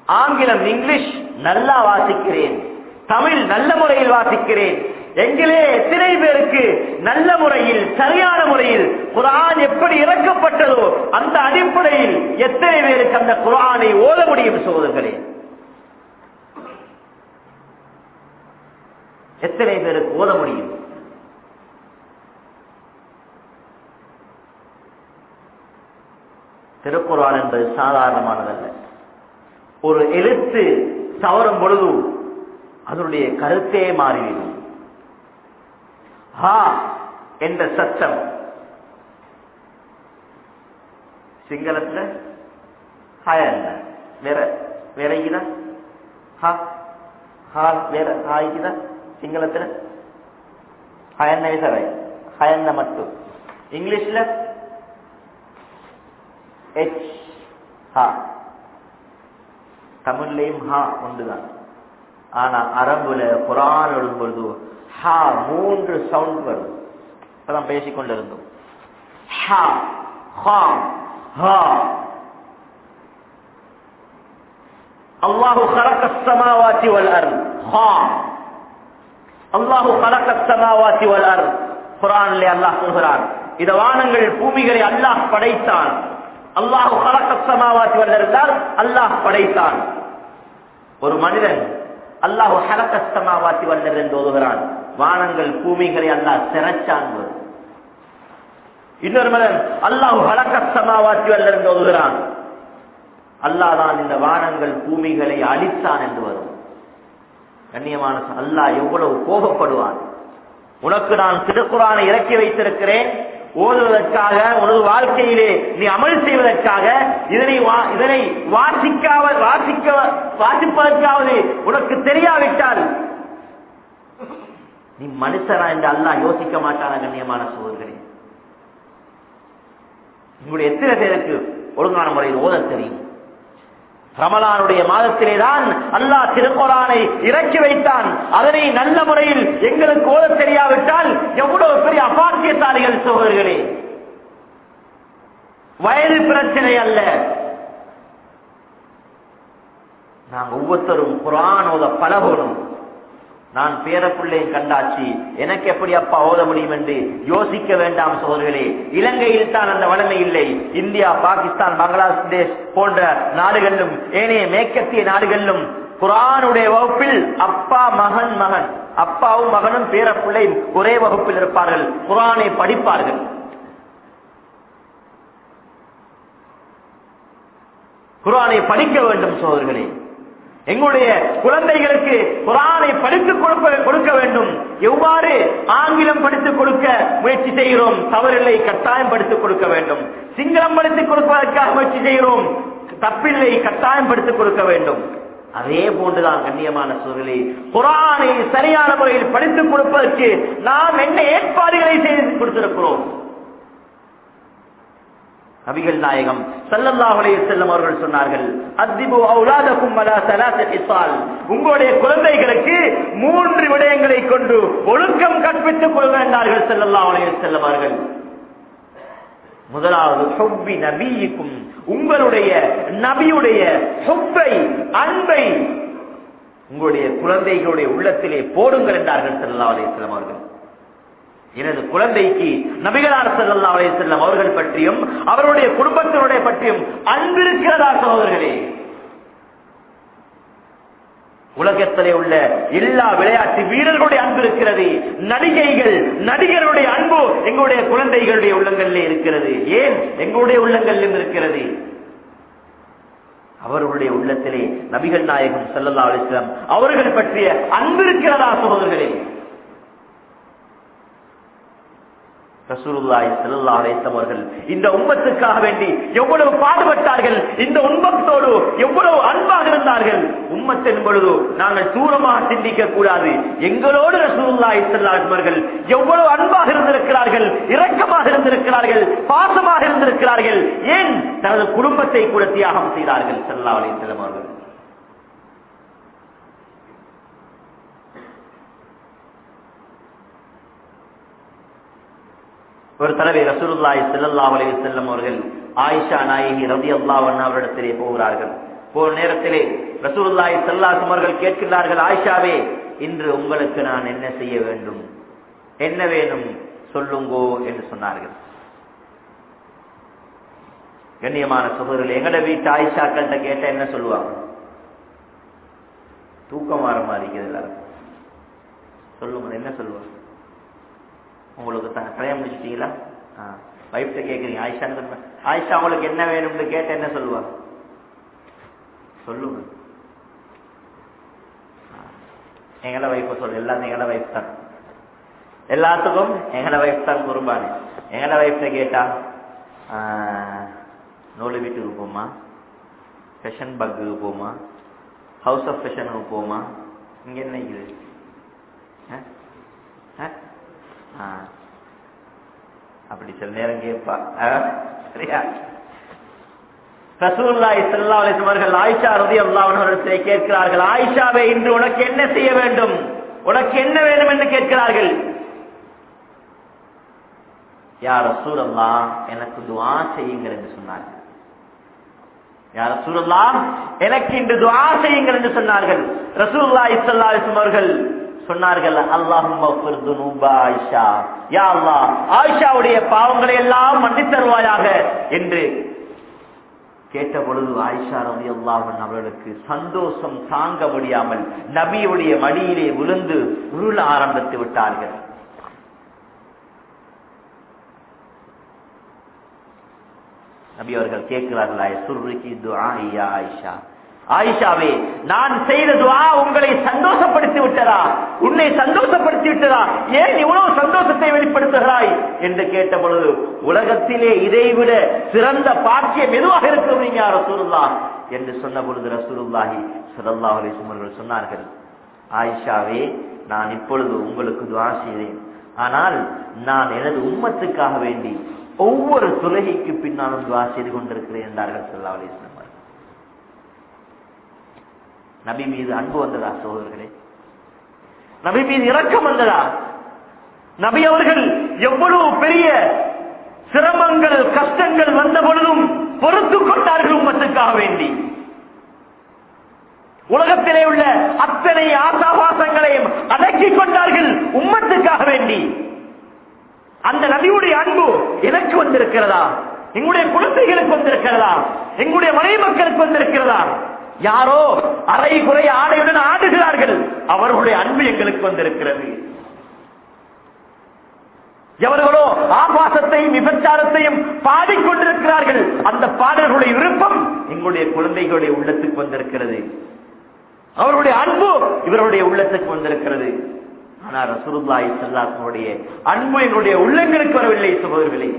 ஆங்கிலம் இங்கிலீஷ் நல்லா வாசிக்கிறேன். தமிழ் நல்ல முறையில் வாசிக்கிறேன். எங்களே எத்தனை பேருக்கு நல்ல முறையில் சரியான முறையில் குரான் எப்படி இறக்கப்பட்டதோ அந்த அடிப்படையில் எத்தனை பேருக்கு அந்த குரானை ஓத முடியும் சோதர்களே எத்தனை பேருக்கு ஓத முடியும்? திருக்குறான் என்பது சாதாரணமானதல்ல. ஒரு எழுத்து தவறும் பொழுது அதனுடைய கருத்தே மாறிவிடும். ஹா என்ற சத்தம். சிங்களத்துல ஹாய வேற வேற இருக்குதா ஹா ஹா வேற ஹா இருக்குதா சிங்களத்துல ஹயன்ன விசவை ஹயன்ன மட்டும். இங்கிலீஷ்ல எச் ஹா. தமிழ்லையும் ஹா ஒன்றுதான். ஆனா அரபுல குரான் எழுதும் பொழுது ஹா மூன்று சவுண்ட் வரும் இப்பதான் பேசிக் கொண்டிருந்தோம் ஹா ஹா ஹா அல்லாஹு خلق السماوات والارض ஹா அல்லாஹு خلق السماوات والارض குர்ஆனிலே அல்லாஹ் சொல்கிறான் இந்த வானங்கள் பூமிகளை அல்லாஹ் படைத்தான் அல்லாஹ் ஹலக்கசமாவாத்தி வந்திருந்தால் அல்லாஹ் படைத்தான் ஒரு மனிதன் அல்லாஹ் ஹலக்கஸ்தமாவாத்தி வந்தர் என்று ஓதுகிறான் வானங்கள் பூமிகளை அல்லாஹ் சிறச்சான் இன்னொரு மனிதன் அல்லாஹ் ஹலக்கஸ்தமாவாத்தி வந்தர் என்று ஓதுகிறான் அல்லாஹ் தான் இந்த வானங்கள் பூமிகளை அழித்தான் என்று வரும். கண்ணியமான அல்லாஹ் எவ்வளவு கோபப்படுவான். உனக்கு நான் திருக்குறானை இறக்கி வைத்திருக்கிறேன் ஓதுவதற்காக உனது வாழ்க்கையிலே நீ அமல் செய்வதற்காக இதனை இதனை வாசிக்காவ வாசிக்க வாசிப்பதற்காவது உனக்கு தெரியாவிட்டால் நீ மனுஷனா என்று அல்லா யோசிக்க மாட்டான கண்ணியமான சோதர்களே? உங்களுடைய எத்தனை பேருக்கு ஒழுங்கான முறையில் ஓத தெரியும்? ரமலானுடைய மாதத்திலே தான் அல்லாஹ் திருக்குறானை இறக்கி வைத்தான். அதனை நல்ல முறையில் எங்களுக்கு ஓத தெரியாவிட்டால் எவ்வளவு பெரிய அபார்த்தியசாலிகள் சோதர்களே வயது பிரச்சனை அல்ல. நாம் ஒவ்வொருத்தரும் குரான் ஓத பழகணும் நான் பேரப்பிள்ளையும் கண்டாச்சு எனக்கு எப்படி அப்பா ஓத முடியும் என்று யோசிக்க வேண்டாம் சோதர்களே இலங்கையில் தான் அந்த வளமை இல்லை. இந்தியா பாகிஸ்தான் பங்களாதேஷ் போன்ற நாடுகளிலும் ஏனைய மேற்கத்திய நாடுகளிலும் குரானுடைய வகுப்பில் அப்பா மகன் மகன். அப்பாவும் மகனும் பேரப்பிள்ளையும் ஒரே வகுப்பில் இருப்பார்கள். குரானை படிப்பார்கள். குரானை படிக்க வேண்டும் சோதர்களே எங்களுடைய குழந்தைகளுக்கு குரானை படித்துக் கொடுக்க கொடுக்க வேண்டும். எவ்வாறு ஆங்கிலம் படித்துக் கொடுக்க முயற்சி செய்கிறோம்? தவறில்லை கட்டாயம் படித்துக் கொடுக்க வேண்டும். சிங்களம் படித்துக் கொடுப்பதற்காக முயற்சி செய்கிறோம். தப்பில்லை கட்டாயம் படித்துக் கொடுக்க வேண்டும். அதே போன்றுதான் கண்ணியமான சூழலை குரானை சரியான முறையில் படித்துக் கொடுப்பதற்கு நாம் என்ன ஏற்பாடுகளை செய்து கொடுத்திருக்கிறோம்? நபிகள் நாயகம் சல்லல்லாஹுலே செல்லம் அவர்கள் சொன்னார்கள் அத்திபு அவுலாதக்கும் உங்களுடைய குழந்தைகளுக்கு மூன்று விடயங்களை கொண்டு ஒழுக்கம் கற்பித்துக் கொள்ள வேண்டார்கள் செல்லல்லாஹுலே செல்லும் அவர்கள். முதலாவது ஹொப்பி நபிக்கும் உங்களுடைய நபியுடைய சொப்பை அன்பை உங்களுடைய குழந்தைகளுடைய உள்ளத்திலே போடுங்கள் என்றார்கள் செல்லல்லாஹுலே அலையம் அவர்கள். எனது குழந்தைக்கு நபிகளார் செல்லல்லா அலைய செல்லம் அவர்கள் பற்றியும் அவருடைய குடும்பத்தினுடைய பற்றியும் அன்பிருக்கிறதா சகோதரர்களே? உலகத்திலே உள்ள எல்லா விளையாட்டு வீரர்களுடைய அன்பு இருக்கிறது. நடிகைகள் நடிகருடைய அன்பு எங்களுடைய குழந்தைகளுடைய உள்ளங்களிலே இருக்கிறது. ஏன்? எங்களுடைய உள்ளங்களிலும் இருக்கிறது. அவர்களுடைய உள்ளத்திலே நபிகள் நாயகம் செல்லல்லா அலிஸ்லாம் அவர்கள் பற்றிய அன்பு இருக்கிறதா சகோதரர்களே? அவர்கள் இந்த உண்மத்துக்காக வேண்டி எவ்வளவு பாடுபட்டார்கள் இந்த உண்மத்தோடு எவ்வளவு அன்பாக இருந்தார்கள். உண்மத்தின் பொழுது நாங்கள் தூரமாக சிந்திக்க கூடாது. எங்களோடு ரசூலுல்லாஹி ஸல்லல்லாஹு எவ்வளவு அன்பாக இருந்திருக்கிறார்கள் இரக்கமாக இருந்திருக்கிறார்கள் பாசமாக இருந்திருக்கிறார்கள் ஏன் தனது குடும்பத்தை கூட தியாகம் செய்தார்கள் செல்லா அலை வஸல்லம் அவர்கள் ஒரு தடவை ரசூலுல்லாஹி செல்லல்லா அலைஹி செல்லும் அவர்கள் ஆயிஷா நாயகி ரவி அல்லா அவரிடத்திலே போகிறார்கள். போன நேரத்திலே ரசூலுல்லாஹி செல்லா சுமர்கள் கேட்கிறார்கள் ஆயிஷாவே இன்று உங்களுக்கு நான் என்ன செய்ய வேண்டும்? என்ன வேணும்? சொல்லுங்கோ என்று சொன்னார்கள். கண்ணியமான சகோதரர்கள் எங்கட வீட்டு ஆயிஷாக்கள்கிட்ட கேட்ட என்ன சொல்லுவாங்க? தூக்கம் வர மாதிரி இருக்குது எல்லாரும் சொல்லுங்க என்ன சொல்லுவாங்க? உங்களுக்கு த- கல்யாணம் முடிச்சிட்டீங்களா வைஃப்ட கேட்குறீங்க. ஆயிஷான்னு சொல்லுங்க ஆயிஷா அவங்களுக்கு என்ன வேணும்னு கேட்ட என்ன சொல்லுவா? சொல்லுங்க. எங்களை வைஃப சொல்லு. எல்லாரும் எங்களை வைஃப் தான். எல்லாத்துக்கும் எங்களை வைஃப் தான் குருபானு. எங்களை வைஃப்ட கேட்டா நூலு வீட்டுக்கு போமா? ஃபேஷன் பக்குக்கு போமா? ஹவுஸ் ஆஃப் ஃபேஷனுக்கு போமா? இங்க என்ன இருக்குது? ஆ. அப்படி சில நேரம் கேட்பா. சரியா? ரசூலுல்லாஹி ஸல்லல்லாஹு அலைஹி ஆயிஷா ரதி அன்ஹா கேட்கிறார்கள் ஆயிஷாவை இன்று உனக்கு என்ன செய்ய வேண்டும்? உனக்கு என்ன வேண்டும் என்று கேட்கிறார்கள்? யார் ரசூலல்லாஹ் எனக்கு துவா செய்யுங்கள் என்று சொன்னார்கள். யார் ரசூலல்லாஹ் எனக்கு இன்று துவா செய்யுங்கள் என்று சொன்னார்கள். ரசூல்லா ஸல்லல்லாஹு அலைஹி அவர்கள் சொன்னார்கள் ஆயிஷாவுடைய பாவங்களை எல்லாம் மன்னித் தருவாயாக என்று கேட்ட பொழுது ஆயிஷா ரவி அல்லாஹன் அவர்களுக்கு சந்தோஷம் தாங்க முடியாமல் நபியுடைய மடியிலே விழுந்து உருள ஆரம்பித்து விட்டார்கள். நபி அவர்கள் கேட்கிறார்களா சுருக்கி துஆ ஐயா ஆயிஷா? ஆயிஷாவே நான் செய்த துவா உங்களை சந்தோஷப்படுத்தி விட்டதா? உன்னை சந்தோஷப்படுத்தி விட்டதா? ஏன் இவ்வளவு சந்தோஷத்தை வெளிப்படுத்துகிறாய்? என்று கேட்ட பொழுது உலகத்திலே இதைவிட சிறந்த பாக்கியம் எதுவாக இருக்கிறீங்க ரசூருல்லா என்று சொன்ன பொழுது ரசூருல்லாஹி சல்லல்லாஹு அலைஹி சொன்னார்கள் ஆயிஷாவே நான் இப்பொழுது உங்களுக்கு துவா செய்தேன். ஆனால் நான் எனது உம்மத்துக்காக வேண்டி ஒவ்வொரு தொழுகைக்கு பின்னாலும் துவா செய்து கொண்டிருக்கிறேன் என்றார்கள் சல்லா அலிஸ்லாம் நபி மீது அன்பு வந்ததா சோழர்களே நபி மீது இரக்கம் வந்ததா? நபி அவர்கள் எவ்வளவு பெரிய சிரமங்கள் கஷ்டங்கள் வந்த பொழுதும் பொறுத்து கொண்டார்கள் உமத்துக்காக வேண்டி. உலகத்திலே உள்ள அத்தனை ஆசாபாசங்களையும் அடக்கிக் கொண்டார்கள் உம்மத்துக்காக வேண்டி. அந்த நபியுடைய அன்பு எனக்கு வந்திருக்கிறதா? எங்களுடைய குழந்தைகளுக்கு வந்திருக்கிறதா? எங்களுடைய மனை மக்களுக்கு வந்திருக்கிறதா? யாரோ அரை குறை ஆடையுடன் ஆடுகிறார்கள். அவர்களுடைய அன்பு எங்களுக்கு வந்திருக்கிறது. எவர்களோ ஆபாசத்தையும் விபச்சாரத்தையும் பாடிக்கொண்டிருக்கிறார்கள். அந்த பாடல்களுடைய விருப்பம் எங்களுடைய குழந்தைகளுடைய உள்ளத்துக்கு வந்திருக்கிறது. அவருடைய அன்பு இவருடைய உள்ளத்துக்கு வந்திருக்கிறது. ஆனால் ரசூலுல்லாஹி ஸல்லல்லாஹு அன்பு எங்களுடைய உள்ளங்களுக்கு வரவில்லை சகோதரர்களே.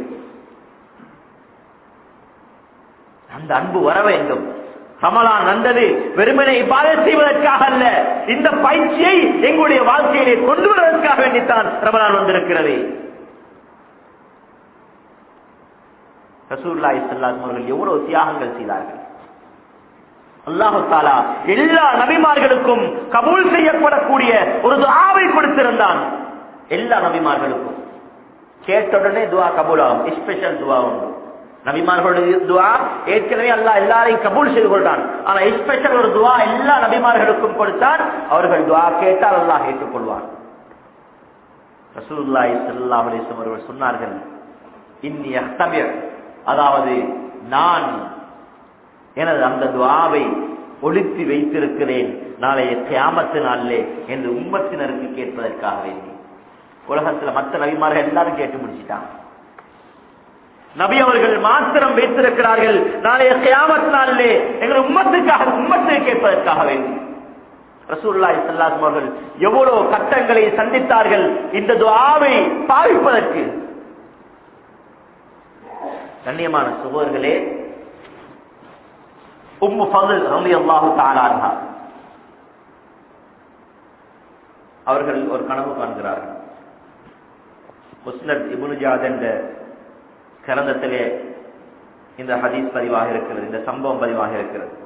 அந்த அன்பு வர வேண்டும் ரமலான் வந்தது வெறுமனை பாதை செய்வதற்காக அல்ல. இந்த பயிற்சியை எங்களுடைய வாழ்க்கையிலே கொண்டு வருவதற்காக வேண்டித்தான் ரமலான் வந்திருக்கிறது. ரசூல்லாய் சல்லாஸ் அவர்கள் எவ்வளவு தியாகங்கள் செய்தார்கள். அல்லாஹாலா எல்லா நபிமார்களுக்கும் கபூல் செய்யப்படக்கூடிய ஒரு துவாவை கொடுத்திருந்தான். எல்லா நபிமார்களுக்கும். கேட்டவுடனே துவா கபூல் ஆகும் ஸ்பெஷல் துவா உண்டு. நபிமார்களுடைய துவா ஏற்கனவே அல்லா எல்லாரையும் கபூல் செய்து கொள்றான் ஆனா ஸ்பெஷல் ஒரு துவா எல்லா நபிமார்களுக்கும் கொடுத்தான். அவர்கள் துவா கேட்டால் அல்லாஹ் ஏற்றுக்கொள்வான். ரசூலுல்லாஹி அவர்கள் சொன்னார்கள் இன்னி அதாவது நான் எனது அந்த துவாவை ஒழித்து வைத்திருக்கிறேன். நாளைய கியாமத்து நாளிலே என்று உம்மத்தினருக்கு கேட்பதற்காக வேண்டி உலகத்துல மற்ற நபிமார்கள் எல்லாரும் கேட்டு முடிச்சிட்டான் நபி அவர்கள் மாத்திரம் வைத்திருக்கிறார்கள். நாளைய கியாமத் நாளிலே எங்கள் உம்மத்துக்காக உம்மத்தை கேட்பதற்காக வேண்டும் ரசூல்லாய் சல்லாஸ் அவர்கள் எவ்வளவு கட்டங்களை சந்தித்தார்கள். இந்த துவாவை பாவிப்பதற்கு. கண்ணியமான சுகர்களே உம்மு ஃபضல் அவர்கள் ஒரு கனவு காண்கிறார்கள். முஸ்னத் இப்னு என்ற கிரந்தத்திலே இந்த ஹதீஸ் பதிவாக இருக்கிறது இந்த சம்பவம் பதிவாக இருக்கிறது.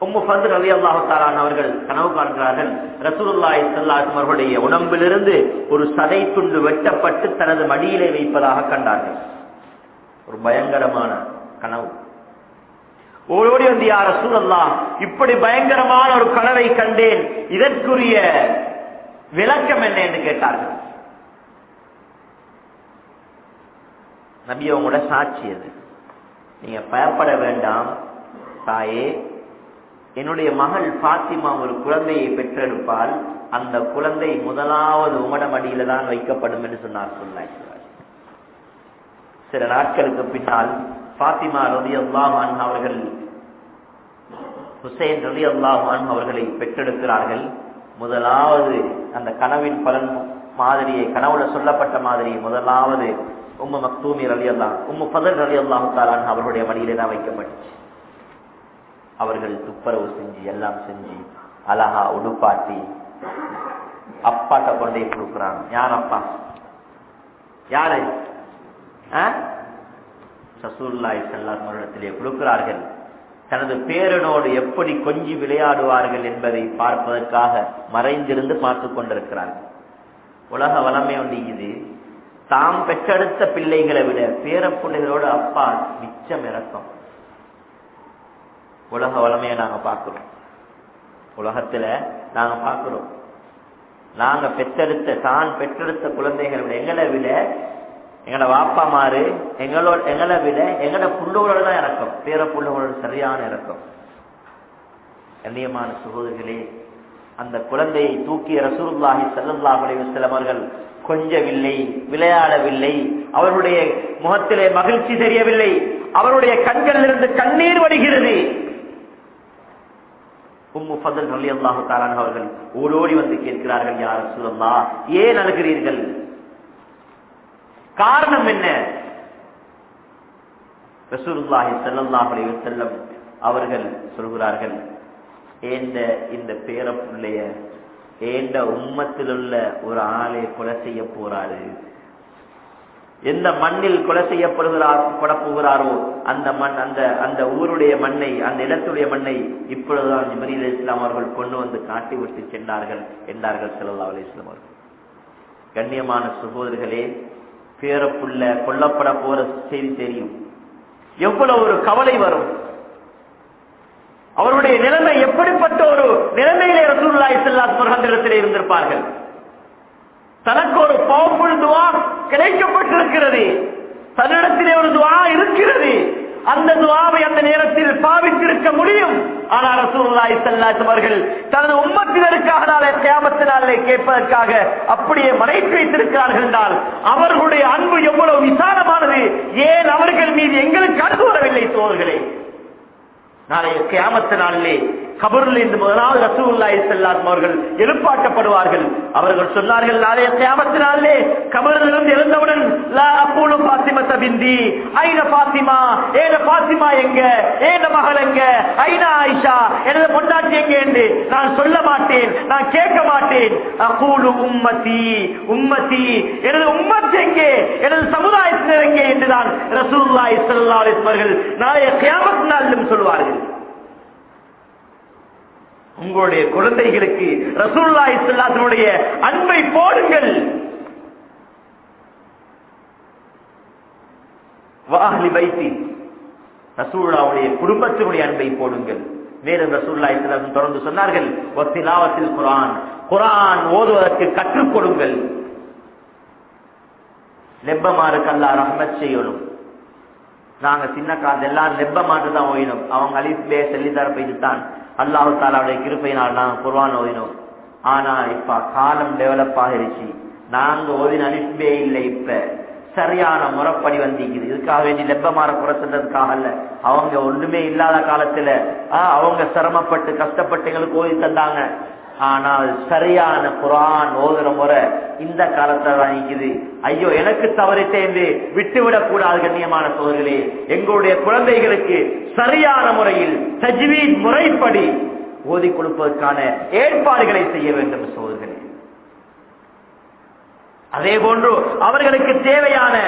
உம்மு ரவி ரலியல்லாஹு தஆலா அவர்கள் கனவு காண்கிறார்கள் ரசூலுல்லாய் ஸல்லல்லாஹு அவர்களுடைய உடம்பிலிருந்து ஒரு சதை துண்டு வெட்டப்பட்டு தனது மடியிலே வைப்பதாக கண்டார்கள். ஒரு பயங்கரமான கனவு. ஓடோடி வந்து யார சூழல்லாம் இப்படி பயங்கரமான ஒரு கனவை கண்டேன் இதற்குரிய விளக்கம் என்ன? என்று கேட்டார்கள். நபி அவங்களோட சாட்சி அது. நீங்க பயப்பட வேண்டாம் தாயே. என்னுடைய மகள் பாத்திமா ஒரு குழந்தையை பெற்றெடுப்பால் அந்த குழந்தை முதலாவது உமட மடியில தான் வைக்கப்படும் என்று சொன்னார் சொன்னார் சில நாட்களுக்கு பின்னால் பாத்திமா ரவி அல்லாஹான் அவர்கள் ஹுசைன் ரவி அல்லாஹான் அவர்களை பெற்றெடுக்கிறார்கள். முதலாவது அந்த கனவின் பலன் மாதிரியை கனவுல சொல்லப்பட்ட மாதிரி முதலாவது உம்ம மக்தூமி ரலி அல்லா உம்மு பதர் ரலி அல்லாஹு தாலான் அவர்களுடைய மடியிலே தான் வைக்கப்பட்டுச்சு. அவர்கள் துப்புரவு செஞ்சு எல்லாம் செஞ்சு அழகா உடுப்பாட்டி அப்பாட்ட கொண்டே கொடுக்குறாங்க. யார் அப்பா? யாரு? சசூர்லாய் செல்லார் மருடத்திலே கொடுக்கிறார்கள். தனது பேரனோடு எப்படி கொஞ்சி விளையாடுவார்கள் என்பதை பார்ப்பதற்காக மறைந்திருந்து பார்த்து கொண்டிருக்கிறார்கள். உலக வளமை ஒன்று இது. தாம் பெற்றெடுத்த பிள்ளைகளை விட பேரப்பிள்ளைகளோட அப்பா மிச்சம் இறக்கம். உலக வளமையை நாங்க பார்க்கிறோம். உலகத்துல நாங்க பார்க்கிறோம். நாங்க பெற்றெடுத்த தான் பெற்றெடுத்த குழந்தைகளை விட எங்களை விட எங்களோட வாப்பா மாறு எங்களோட எங்களை விட எங்களோட புள்ளுகளோட தான் இறக்கம். பேர புள்ளோட சரியான இறக்கம். கண்ணியமான சகோதரிகளே அந்த குழந்தையை தூக்கிய ரசூலுல்லாஹி ஸல்லல்லாஹு அலைஹி அவர்கள் கொஞ்சவில்லை விளையாடவில்லை. அவருடைய முகத்திலே மகிழ்ச்சி தெரியவில்லை. அவருடைய கண்களிலிருந்து கண்ணீர் வருகிறது உம்மு ஃபதல் அவர்கள் ஓடோடி வந்து கேட்கிறார்கள் யார் ரசூலல்லாஹ் ஏன் அழுகிறீர்கள்? காரணம் என்ன? ரசூலுல்லாஹி ஸல்லல்லாஹு அலைஹி அவர்கள் சொல்கிறார்கள் ஏண்ட இந்த பேர பிள்ளைய ஏந்த உம்மத்தில் உள்ள ஒரு ஆளை கொலை செய்ய போறாரு? எந்த மண்ணில் கொலை செய்யப்படுகிறார் பட போகிறாரோ அந்த மண் அந்த அந்த ஊருடைய மண்ணை அந்த இடத்துடைய மண்ணை இப்பொழுதுதான் ஜிபரீல் இஸ்லாம் அவர்கள் கொண்டு வந்து காட்டி விட்டு சென்றார்கள் என்றார்கள் செல்லல்லா அலி இஸ்லாம் அவர்கள். கண்ணியமான சகோதரர்களே பேரப்புள்ள கொல்லப்பட போற செய்தி தெரியும். எவ்வளவு ஒரு கவலை வரும். அவருடைய நிலைமை எப்படிப்பட்ட ஒரு நிலைமையிலே ரசூல்லாய் செல்லா அலைஹி இருந்திருப்பார்கள்? தனக்கு ஒரு பவர்ஃபுல் துவா கிடைக்கப்பட்டிருக்கிறது. தன்னிடத்திலே ஒரு துவா இருக்கிறது. அந்த துவாவை அந்த நேரத்தில் பாவித்திருக்க முடியும். ஆனால் ரசூல்லாய் ஸல்லல்லாஹு அவர்கள் தனது உம்மத்தினருக்காக நாளை கேமத்தினாலே கேட்பதற்காக அப்படியே மறைத்து வைத்திருக்கிறார்கள் என்றால் அவர்களுடைய அன்பு எவ்வளவு விசாலமானது? ஏன் அவர்கள் மீது எங்களுக்கு அன்பு வரவில்லை சோழர்களே நாளைய கேமத்த நாளிலே கபருள் இருந்து முதலாவது ரசூல்லாய் ஸல்லல்லாஹு அவர்கள் எழுப்பாட்டப்படுவார்கள். அவர்கள் சொன்னார்கள் நாளைய கியாமத்து நாளிலே எழுந்தவுடன் லா அக்கூலு பாத்திமத பிந்தி ஐன பாத்திமா ஏன பாத்திமா எங்க ஏன மகள் எங்க ஐனா ஆயிஷா எனது பொண்டாட்டி எங்க? என்று நான் சொல்ல மாட்டேன் நான் கேட்க மாட்டேன். அக்கூலு உம்மதி உம்மதி எனது உம்மத் எங்கே எனது சமுதாயத்தினர் எங்கே? என்றுதான் ரசூலுல்லாஹி ரசூல்லாய் அலைஹி அவர்கள் நாளைய கியாமத் நாளிலும் சொல்வார்கள். உங்களுடைய குழந்தைகளுக்கு ரசூல்லா இஸ்லாத்தினுடைய அன்பை போடுங்கள். வாஹ்லி வைத்தி ரசூல்லாவுடைய குடும்பத்தினுடைய அன்பை போடுங்கள். மேலும் ரசூல்லா இஸ்லாம் தொடர்ந்து சொன்னார்கள் ஒத்திலாவத்தில் குரான் குரான் ஓதுவதற்கு கற்றுக் கொடுங்கள். நெப்பமாறு கல்லா ரஹ்மத் செய்யணும். நாங்க சின்ன காது எல்லாரும் லெப்ப மாட்டு தான் ஓயினோம். அவங்க அலிஸ்லே சொல்லி தரப்ப தான் அல்லாஹு தாலாவுடைய கிருப்பையினால் நாங்க குர்வான் ஓயினோம். ஆனா இப்ப காலம் டெவலப் ஆகிருச்சு. நாங்க ஓதின அலிஸ்பே இல்லை இப்ப. சரியான முறைப்படி வந்திக்குது. இதுக்காக வேண்டி லெப்பமாற குறைச்சதுக்காக அல்ல. அவங்க ஒண்ணுமே இல்லாத காலத்துல ஆஹ் அவங்க சிரமப்பட்டு கஷ்டப்பட்டு எங்களுக்கு ஓதி தந்தாங்க. ஆனால் சரியான குரான் ஓதுற முறை இந்த காலத்தை வாங்கிக்குது ஐயோ எனக்கு தவறிட்டேன் விட்டுவிடக் கூடாது கண்ணியமான சோதர்களே. எங்களுடைய குழந்தைகளுக்கு சரியான முறையில் தஜ்வீத் முறைப்படி ஓதி கொடுப்பதற்கான ஏற்பாடுகளை செய்ய வேண்டும் சோதர்களே. அதே போன்று அவர்களுக்கு தேவையான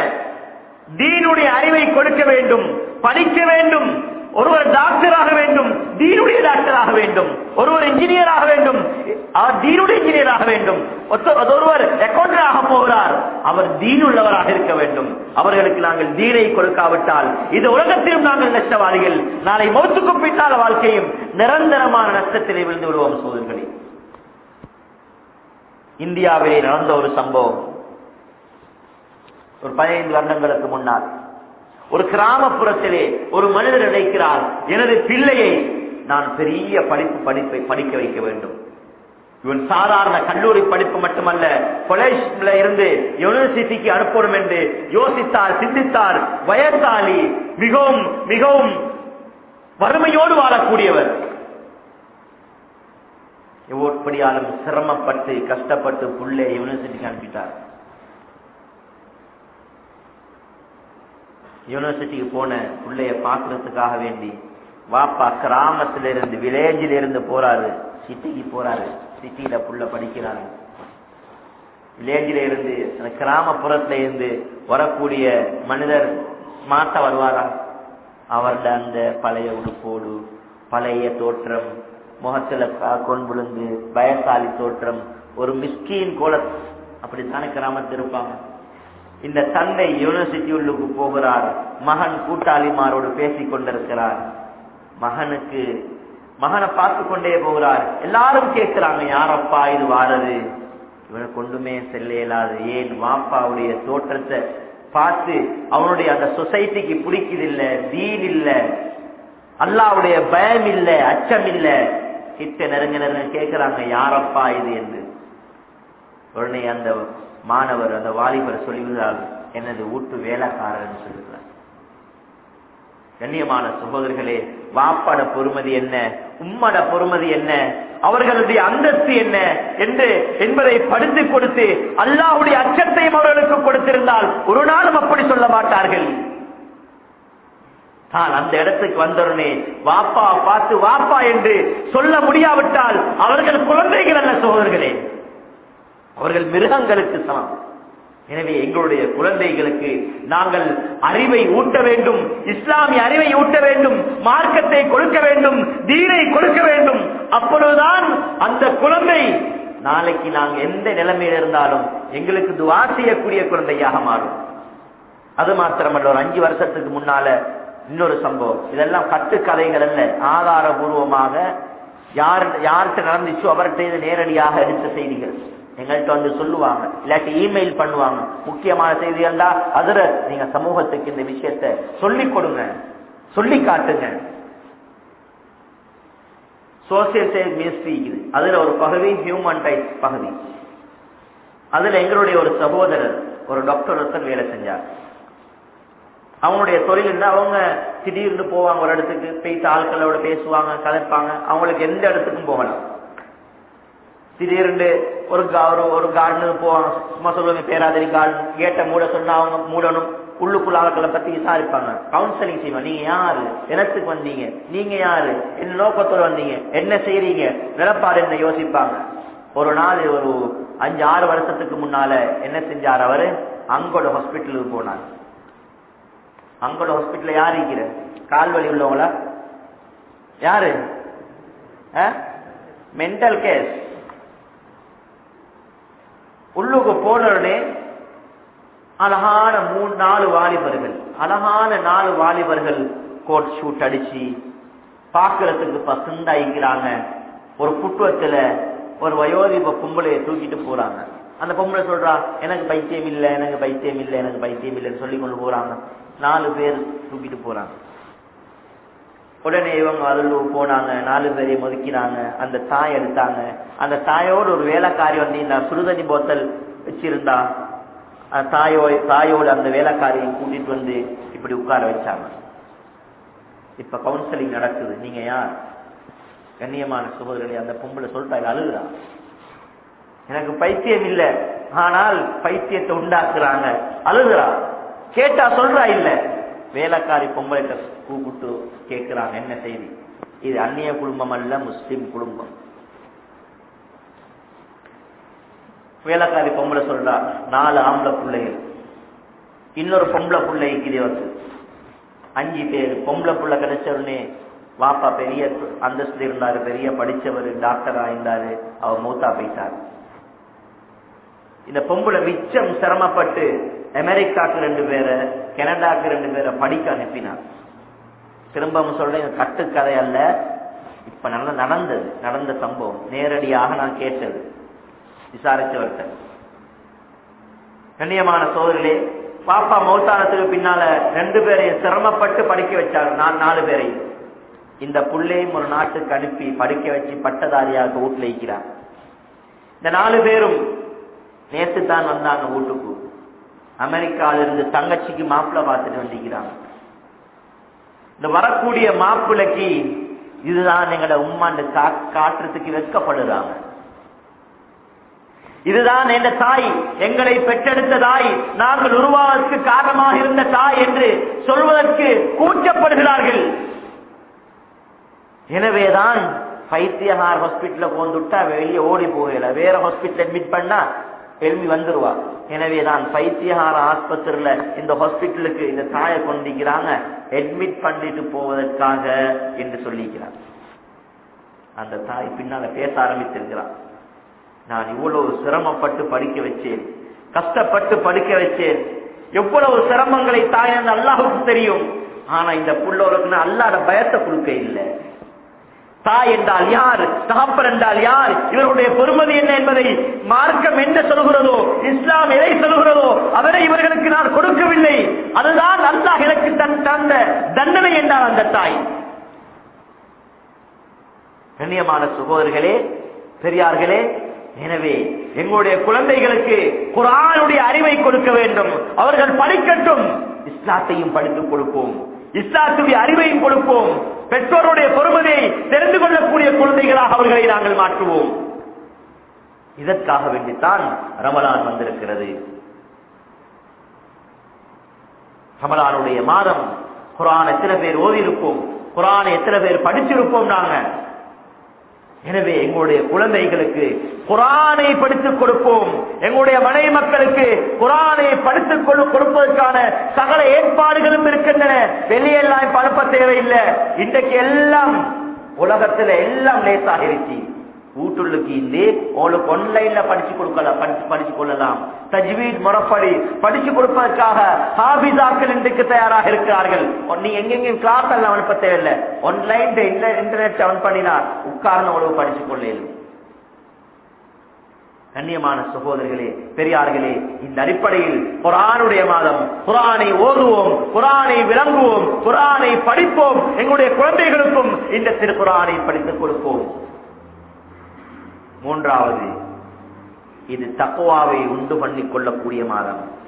தீனுடைய அறிவை கொடுக்க வேண்டும் படிக்க வேண்டும் ஒருவர் டாக்டராக வேண்டும் தீனுடைய டாக்டராக வேண்டும் ஒருவர் இன்ஜினியராக வேண்டும் அவர் தீனுடைய இன்ஜினியராக வேண்டும். ஒருவர் அக்கௌண்டராக போகிறார் அவர் தீனுள்ளவராக இருக்க வேண்டும். அவர்களுக்கு நாங்கள் தீனை கொடுக்காவிட்டால் இது உலகத்திலும் நாங்கள் நஷ்டவாதிகள். நாளை மௌத்துக்கு பின்னால் வாழ்க்கையும் நிரந்தரமான நஷ்டத்திலே விழுந்து விடுவோம் சோதர்களே. இந்தியாவிலே நடந்த ஒரு சம்பவம். ஒரு பதினைந்து வருடங்களுக்கு முன்னால். ஒரு கிராமப்புறத்திலே ஒரு மனிதர் நினைக்கிறார் எனது பிள்ளையை நான் பெரிய படிப்பு படிப்பை படிக்க வைக்க வேண்டும். இவன் சாதாரண கல்லூரி படிப்பு மட்டுமல்ல கொலேஜ்ல இருந்து யூனிவர்சிட்டிக்கு அனுப்பணும் என்று யோசித்தார் சிந்தித்தார். வயசாளி மிகவும் மிகவும் வறுமையோடு வாழக்கூடியவர். எப்படியாலும் சிரமப்பட்டு கஷ்டப்பட்டு புள்ளை யூனிவர்சிட்டிக்கு அனுப்பிட்டார். யூனிவர்சிட்டிக்கு போன பிள்ளைய பாக்குறதுக்காக வேண்டி வாப்பா கிராமத்துல இருந்து வில்லேஜில இருந்து போறாரு. சிட்டிக்கு போறாரு. சிட்டியில புள்ள படிக்கிறாரு. வில்லேஜில இருந்து அந்த கிராமப்புறத்துல இருந்து வரக்கூடிய மனிதர் மாட்ட வருவாரா? அவருடைய அந்த பழைய உடுப்போடு பழைய தோற்றம் முகத்துல கொன்புழுந்து பயசாலி தோற்றம் ஒரு மிஸ்கின் கோல அப்படித்தானே கிராமத்தில் இருப்பாங்க? இந்த தந்தை யூனிவர்சிட்டி உள்ளுக்கு போகிறார். மகன் கூட்டாளிமாரோடு பேசிக் கொண்டிருக்கிறார். மகனுக்கு மகனை பார்த்து கொண்டே போகிறார். எல்லாரும் கேட்கிறாங்க யாரப்பா இது வாரது? இவனை கொண்டுமே செல்ல இயலாது. ஏன்? வாப்பாவுடைய தோற்றத்தை பார்த்து அவனுடைய அந்த சொசைட்டிக்கு பிடிக்குது இல்ல தீன் இல்ல அல்லாவுடைய பயம் இல்ல அச்சம் இல்ல. கிட்ட நெருங்க நெருங்க கேட்கிறாங்க யாரப்பா இது? என்று. உடனே அந்த மாணவர் அந்த வாலிபர் சொல்லுகிறார் எனது வீட்டு வேலைக்காரர் சொல்லுகிறார். கண்ணியமான சகோதரர்களே வாப்பாட பொறுமதி என்ன? உம்மட பொறுமதி என்ன? அவர்களுடைய அந்தஸ்து என்ன? என்று என்பதை படித்து கொடுத்து அல்லாஹுடைய அச்சத்தையும் அவர்களுக்கு கொடுத்திருந்தால் ஒரு நாளும் அப்படி சொல்ல மாட்டார்கள். தான் அந்த இடத்துக்கு வந்தவுடனே வாப்பா பார்த்து வாப்பா என்று சொல்ல முடியாவிட்டால் அவர்கள் குழந்தைகள் அல்ல சகோதரர்களே. அவர்கள் மிருகங்களுக்கு சமம். எனவே எங்களுடைய குழந்தைகளுக்கு நாங்கள் அறிவை ஊட்ட வேண்டும் இஸ்லாமிய அறிவை ஊட்ட வேண்டும் மார்க்கத்தை கொடுக்க வேண்டும் தீனை கொடுக்க வேண்டும். அப்பொழுதுதான் அந்த குழந்தை நாளைக்கு நாங்கள் எந்த நிலைமையில் இருந்தாலும் எங்களுக்கு துவா செய்யக்கூடிய குழந்தையாக மாறும். அது மாத்திரமல்ல ஒரு அஞ்சு வருஷத்துக்கு முன்னால இன்னொரு சம்பவம். இதெல்லாம் கட்டுக்கதைகள் அல்ல. ஆதாரபூர்வமாக யார் யார்கிட்ட நடந்துச்சோ அவர்கிட்ட நேரடியாக எடுத்த செய்திகள். எங்கள்கிட்ட வந்து சொல்லுவாங்க. இல்லாட்டி இமெயில் பண்ணுவாங்க. முக்கியமான செய்திகள் தான் அதுல நீங்க சமூகத்துக்கு இந்த விஷயத்த சொல்லி கொடுங்க. சொல்லி காட்டுங்க. சோசியல் சைட் மினிஸ்ட்ரி இது அதுல ஒரு பகுதி ஹியூமன் ரைட்ஸ் பகுதி. அதுல எங்களுடைய ஒரு சகோதரர் ஒரு டாக்டர் ஒருத்தர் வேலை செஞ்சார். அவங்களுடைய தொழில் அவங்க திடீர்னு போவாங்க ஒரு இடத்துக்கு போயிட்டு ஆட்களோட பேசுவாங்க கலப்பாங்க. அவங்களுக்கு எந்த இடத்துக்கும் போகலாம். திடீர்னு ஒரு ஒரு ஒரு கார்டன் போவாங்க. சும்மா சொல்லுவாங்க பேராதரி கார்டன் கேட்ட மூட சொன்னா அவங்க மூடணும். உள்ளுக்குள்ள ஆட்களை பத்தி விசாரிப்பாங்க. கவுன்சிலிங் செய்வாங்க. நீங்க யாரு? இனத்துக்கு வந்தீங்க? நீங்க யாரு? என்ன நோக்கத்தோட வந்தீங்க? என்ன செய்யறீங்க நிலப்பாடு என்ன? யோசிப்பாங்க. ஒரு நாள் ஒரு அஞ்சு ஆறு வருஷத்துக்கு முன்னால என்ன செஞ்சார் அவரு? அங்கோட ஹாஸ்பிட்டலுக்கு போனார். அங்கோட ஹாஸ்பிட்டல் யார் இருக்கிற? கால்வழி உள்ளவங்களா? யாரு? மென்டல் கேஸ் உள்ளுக்கு போனவுடனே அழகான மூணு நாலு வாலிபர்கள் அழகான நாலு வாலிபர்கள் கோட் ஷூட் அடிச்சு பாக்குறதுக்கு பசுந்தாயிக்கிறாங்க ஒரு குட்டுவத்துல ஒரு வயோதிப பொம்பளைய தூக்கிட்டு போறாங்க. அந்த பொம்பளை சொல்றா எனக்கு பைத்தியம் இல்லை எனக்கு பைத்தியம் இல்லை எனக்கு பைத்தியம் இல்லைன்னு சொல்லி கொண்டு போறாங்க. நாலு பேர் தூக்கிட்டு போறாங்க. உடனே இவங்க அதுல போனாங்க நாலு பேரையும் ஒதுக்கினாங்க அந்த தாய் எடுத்தாங்க. அந்த தாயோடு ஒரு வேலைக்காரி வந்து இந்த சுடுதண்ணி போத்தல் வச்சிருந்தா தாயோ தாயோடு அந்த வேலைக்காரியை கூட்டிட்டு வந்து இப்படி உட்கார வச்சாங்க. இப்ப கவுன்சிலிங் நடக்குது. நீங்க யார்? கண்ணியமான சகோதரர்களே அந்த பொம்பளை சொல்லிட்டாங்க அழுகுறா. எனக்கு பைத்தியம் இல்ல. ஆனால் பைத்தியத்தை உண்டாக்குறாங்க. அழுகுறா. கேட்டா சொல்றா இல்ல. வேலைக்காரி பொம்பளை கூப்பிட்டு கேட்கிறாங்க என்ன செய்தி? இது அந்நிய குடும்பம் அல்ல முஸ்லிம் குடும்பம். வேலைக்காரி பொம்பளை சொல்றா நாலு ஆம்பளை பிள்ளைகள். இன்னொரு பொம்பளை பிள்ளை வந்து அஞ்சு பேர். பொம்பளை பிள்ளை கிடைச்ச உடனே வாப்பா பெரிய அந்தஸ்து இருந்தாரு பெரிய படிச்சவர் டாக்டர் ஆயிருந்தாரு அவர் மூத்தா போயிட்டாரு. இந்த பொம்பளை மிச்சம் சிரமப்பட்டு அமெரிக்காக்கு ரெண்டு பேரை கனடாக்கு ரெண்டு பேரை படிக்க அனுப்பினார் திரும்பவும் சொல்றேன் கட்டுக்கதை அல்ல. இப்ப நல்ல நடந்தது நடந்த சம்பவம். நேரடியாக நான் கேட்டது. விசாரிச்சவர்கிட்ட கண்ணியமான சோதரிலே பாப்பா மௌத்தானத்துக்கு பின்னால ரெண்டு பேரையும் சிரமப்பட்டு படிக்க வச்சாங்க நான் நாலு பேரையும். இந்த புள்ளையும் ஒரு நாட்டுக்கு அனுப்பி படிக்க வச்சு பட்டதாரியாக வீட்டுல வைக்கிறார் இந்த நாலு பேரும் நேற்று தான் வந்தாங்க வீட்டுக்கு. அமெரிக்கால இருந்து தங்கச்சிக்கு மாப்பிள்ள பார்த்துட்டு வந்திருக்கிறாங்க. இந்த வரக்கூடிய மாப்பிள்ளைக்கு இதுதான் எங்கட உம்மாண்டு காட்டுறதுக்கு வெட்கப்படுறாங்க. இதுதான் என்ற தாய் எங்களை பெற்றெடுத்த தாய் நாங்கள் உருவாவதற்கு காரணமாக இருந்த தாய் என்று சொல்வதற்கு கூச்சப்படுகிறார்கள். எனவேதான் பைத்தியகார் ஹாஸ்பிட்டல போந்துட்டா வெளியே ஓடி போகல. வேற ஹாஸ்பிட்டல் அட்மிட் பண்ணா எழுதி வந்துருவா. எனவேதான் பைத்தியகார ஆஸ்பத்திரியில இந்த ஹாஸ்பிட்டலுக்கு இந்த தாயை கொண்டிருக்கிறாங்க அட்மிட் பண்ணிட்டு போவதற்காக என்று சொல்லிக்கிறார். அந்த தாய் பின்னால பேச ஆரம்பித்திருக்கிறார். நான் இவ்வளவு சிரமப்பட்டு படிக்க வச்சேன். கஷ்டப்பட்டு படிக்க வச்சேன். எவ்வளவு சிரமங்களை தாய் அந்த அல்லாஹுக்கு தெரியும். ஆனா இந்த புள்ளோருக்கு அல்லாட பயத்தை கொடுக்க இல்லை. தாய் என்றால் யார்? தகப்பன் என்றால் யார்? இவருடைய பொறுமதி என்ன என்பதை மார்க்கம் என்ன சொல்கிறதோ இஸ்லாம் எதை சொல்கிறதோ அதனை இவர்களுக்கு நான் கொடுக்கவில்லை. அதுதான் அல்லாஹ் எனக்கு தன் தந்த தண்டனை என்றால் அந்த தாய். கண்ணியமான சுகோதர்களே பெரியார்களே எனவே எங்களுடைய குழந்தைகளுக்கு குரானுடைய அறிவை கொடுக்க வேண்டும். அவர்கள் படிக்கட்டும் இஸ்லாத்தையும் படித்துக் கொடுப்போம். இஸ்லாத்துடைய அறிவையும் கொடுப்போம். பெற்றோருடைய பொறுமதியை தெரிந்து கொள்ளக்கூடிய குழந்தைகளாக அவர்களை நாங்கள் மாற்றுவோம். இதற்காக வேண்டித்தான் ரமலான் வந்திருக்கிறது. ரமலானுடைய மாதம் குரான் எத்தனை பேர் ஓதி இருப்போம் குரானை எத்தனை பேர் படிச்சிருப்போம் நாங்க? எனவே எங்களுடைய குழந்தைகளுக்கு குரானை படித்துக் கொடுப்போம். எங்களுடைய மனை மக்களுக்கு குரானை படித்துக் கொடுப்பதற்கான சகல ஏற்பாடுகளும் இருக்கின்றன. வெளியெல்லாம் பழப்ப தேவையில்லை. இன்றைக்கு எல்லாம் உலகத்துல எல்லாம் லேசாக லேசாகிருச்சு. வீட்டுள்ளுக்கு இல்லே உங்களுக்கு ஒன்லைன்ல படிச்சு கொடுக்கலாம் படிச்சு படிச்சு கொள்ளலாம். தஜ்வீத் முறப்படி படிச்சு கொடுப்பதற்காக ஹாபிதாக்கள் இன்றைக்கு தயாராக இருக்கிறார்கள். நீ எங்கெங்கும் கிளாஸ் எல்லாம் அனுப்ப தேவையில்லை. ஒன்லைன் இன்டர்நெட் ஆன் பண்ணினா உட்கார்ந்து உழவு படிச்சு கொள்ளலும் கண்ணியமான சகோதரர்களே பெரியார்களே இந்த அடிப்படையில் குரானுடைய மாதம். குரானை ஓதுவோம் குரானை விளங்குவோம் குரானை படிப்போம். எங்களுடைய குழந்தைகளுக்கும் இந்த திருக்குறானை படித்துக் கொடுப்போம். மூன்றாவது இது தக்குவாவை உண்டு பண்ணிக் கொள்ளக்கூடிய மாதம்.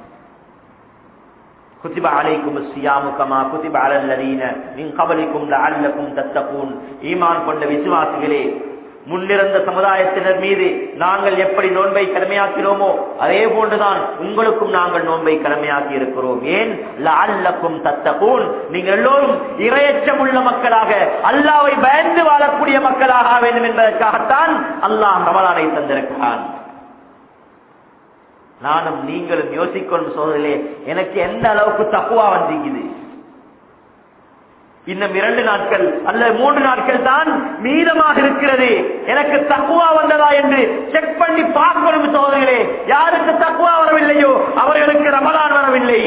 குதிப அலைக்கும் சியாமு கமா குதிப அலல்லதீன மின் கபலிக்கும் லஅல்லக்கும் தத்தகூன். ஈமான் கொண்ட விசுவாசிகளே முன்னிருந்த சமுதாயத்தினர் மீது நாங்கள் எப்படி நோன்பை கடமையாக்கிறோமோ அதே போன்றுதான் உங்களுக்கும் நாங்கள் நோன்பை கடமையாக்கி இருக்கிறோம். ஏன்? தத்த தத்தகூன். நீங்கள் எல்லோரும் இரையச்சம் உள்ள மக்களாக அல்லாவை பயந்து வாழக்கூடிய மக்களாக வேண்டும் என்பதற்காகத்தான் அல்லாஹ் ரமலானை தந்திருக்கிறான். நானும் நீங்களும் யோசிக்கணும் சோதரிலே எனக்கு எந்த அளவுக்கு தப்புவா வந்திக்குது இன்னும் இரண்டு நாட்கள் அல்ல மூன்று நாட்கள் தான் மீதமாக இருக்கிறது. எனக்கு தக்குவா வந்ததா என்று செக் பண்ணி பார்க்கணும் சோதனைகளே. யாருக்கு தக்குவா வரவில்லையோ அவர்களுக்கு ரமலான் வரவில்லை.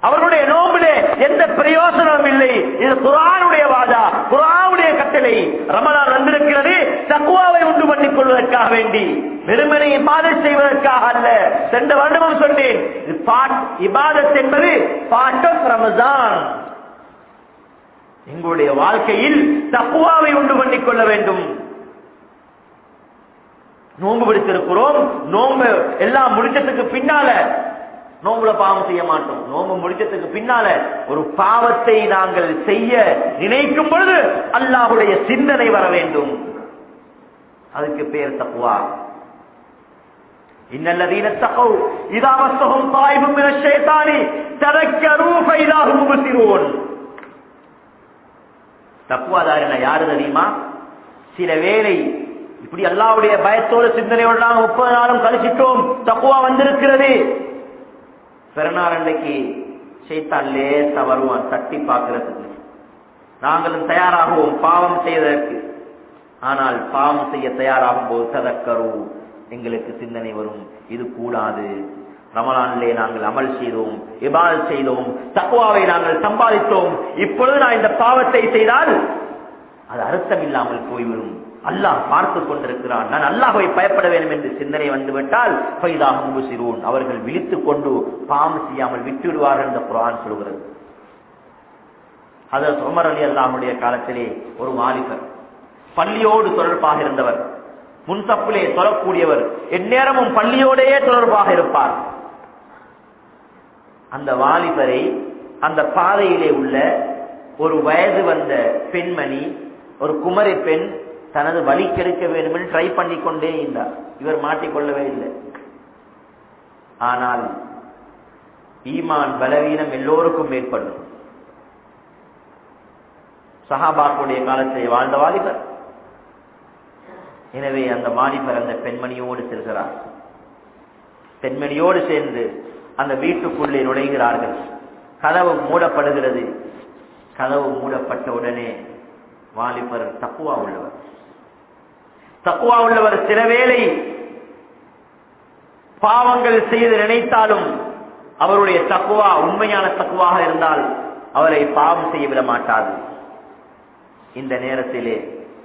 அவருடைய நோம்பிலே எந்த பிரயோசனமும் இல்லை. இது குரானுடைய வாதா குரானுடைய கட்டளை. ரமலான் வந்திருக்கிறது தக்குவாவை உண்டு பண்ணிக் கொள்வதற்காக வேண்டி. வெறுமனை இபாதத் செய்வதற்காக அல்ல. சென்ற வருடமும் சொன்னேன் இபாதத் என்பது பாட் ஆஃப் ரமதான் எங்களுடைய வாழ்க்கையில் தக்குவாவை உண்டு பண்ணிக் கொள்ள வேண்டும். நோன்பு பிடித்திருக்கிறோம் நோன்பு எல்லாம் முடிச்சதுக்கு பின்னால நோம்புல பாவம் செய்ய மாட்டோம். நோம்பு முடிச்சதுக்கு பின்னால ஒரு பாவத்தை நாங்கள் செய்ய நினைக்கும் பொழுது அல்லாஹுடைய சிந்தனை வர வேண்டும். அதுக்கு பேர் தப்புவா இன்னல்லதீன தகவ் இதாவஸ்தகம் தாய்பும் மின ஷைத்தானி தரக்கரூ ஃபைதாஹும் முபசிரூன் தக்குவாதாரின யாரு தெரியுமா? சில வேளை இப்படி எல்லாவுடைய பயத்தோட சிந்தனையோட நாங்கள் முப்பது நாளும் கழிச்சிட்டோம். தக்குவா வந்திருக்கிறது. பிறநாள் அன்றைக்கு செய்தான் லேசா வருவான் தட்டி பார்க்கறதுக்கு. நாங்களும் தயாராகவும் பாவம் செய்வதற்கு. ஆனால் பாவம் செய்ய தயாராகும் போது ததக்கரு. எங்களுக்கு சிந்தனை வரும். இது கூடாது. ரமலானிலே நாங்கள் அமல் செய்தோம் இபால் செய்தோம் தக்குவாவை நாங்கள் சம்பாதித்தோம். இப்பொழுது நான் இந்த பாவத்தை செய்தால் அது அர்த்தம் இல்லாமல் போய்விடும். அல்லாஹ் பார்த்து கொண்டிருக்கிறான். நான் அல்லாஹை பயப்பட வேண்டும் என்று சிந்தனை வந்துவிட்டால் பைதாக முசிரோன் அவர்கள் விழித்துக் கொண்டு பாவம் செய்யாமல் விட்டுவிடுவார்கள் என்று குரான் சொல்கிறது. அதற்கு உமர் அலி அல்லாமுடைய காலத்திலே ஒரு வாலிபர் பள்ளியோடு தொடர்பாக இருந்தவர் முன்சப்பிலே தொடரக்கூடியவர் எந்நேரமும் பள்ளியோடையே தொடர்பாக இருப்பார். அந்த வாலிபரை அந்த பாதையிலே உள்ள ஒரு வயது வந்த பெண்மணி ஒரு குமரி பெண் தனது வழி கெடுக்க வேண்டும் என்று ட்ரை பண்ணி கொண்டே இருந்தார். இவர் மாட்டிக்கொள்ளவே இல்லை. ஆனால் ஈமான் பலவீனம் எல்லோருக்கும் ஏற்படும். சஹாபாக்குடைய காலத்தை வாழ்ந்த வாலிபர். எனவே அந்த வாலிபர் அந்த பெண்மணியோடு செல்கிறார். பெண்மணியோடு சேர்ந்து அந்த வீட்டுக்குள்ளே நுழைகிறார்கள். கதவு மூடப்படுகிறது. கதவு மூடப்பட்ட உடனே வாலிபர் தக்குவா உள்ளவர். தக்குவா உள்ளவர் சில வேளை பாவங்கள் செய்து நினைத்தாலும் அவருடைய தக்குவா உண்மையான தக்குவாக இருந்தால் அவரை பாவம் செய்ய விட மாட்டாது இந்த நேரத்திலே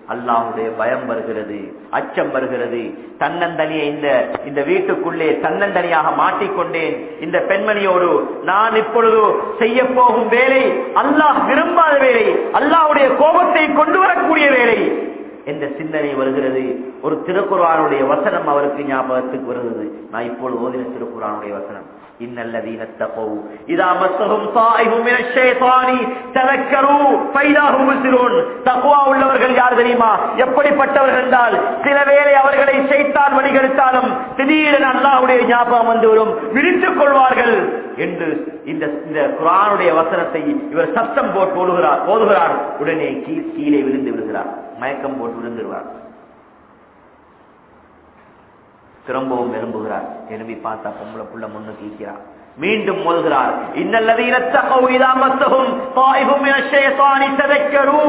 அல்லாஹுடைய பயம் வருகிறது அச்சம் வருகிறது. தன்னந்தனியை இந்த இந்த வீட்டுக்குள்ளே தன்னந்தனியாக மாட்டிக்கொண்டேன். இந்த பெண்மணியோடு நான் இப்பொழுது செய்ய போகும் வேலை அல்லாஹ் விரும்பாத வேலை அல்லாஹுடைய கோபத்தை கொண்டு வரக்கூடிய வேலை. என்ற சிந்தனை வருகிறது. ஒரு திருக்குறானுடைய வசனம் அவருக்கு ஞாபகத்துக்கு வருகிறது. நான் இப்பொழுது ஓதின திருக்குறானுடைய வசனம். இன்னல்லதீன தகவு இதா மஸ்ஸஹும் சாயிஹும் மினஷ் ஷைத்தானி. ததக்கரு உள்ளவர்கள் யார் தெரியுமா? எப்படிப்பட்டவர்கள் என்றால் சில வேளை அவர்களை ஷைத்தான் வழிகெடுத்தாலும் திடீரென அல்லாஹ்வுடைய ஞாபகம் வந்துவிடும் விழித்துக் கொள்வார்கள் என்று இந்த இந்த குரானுடைய வசனத்தை இவர் சத்தம் போட்டு ஓடுகிறார் ஓதுகிறார். உடனே கீழ் கீழே விழுந்து விடுகிறார் மயக்கம் போட்டு விழுந்துருவார். திரும்பவும் விரும்புகிறார். எழுப்பி பார்த்தா பொம்பளை புள்ள முன்னுக்கு ஈக்கிறார் மீண்டும் மோதுகிறார். இன்னல்லதீன தகவு இதா மஸ்ஸஹும் தாயிபும் ஷைத்தானி ததக்கரு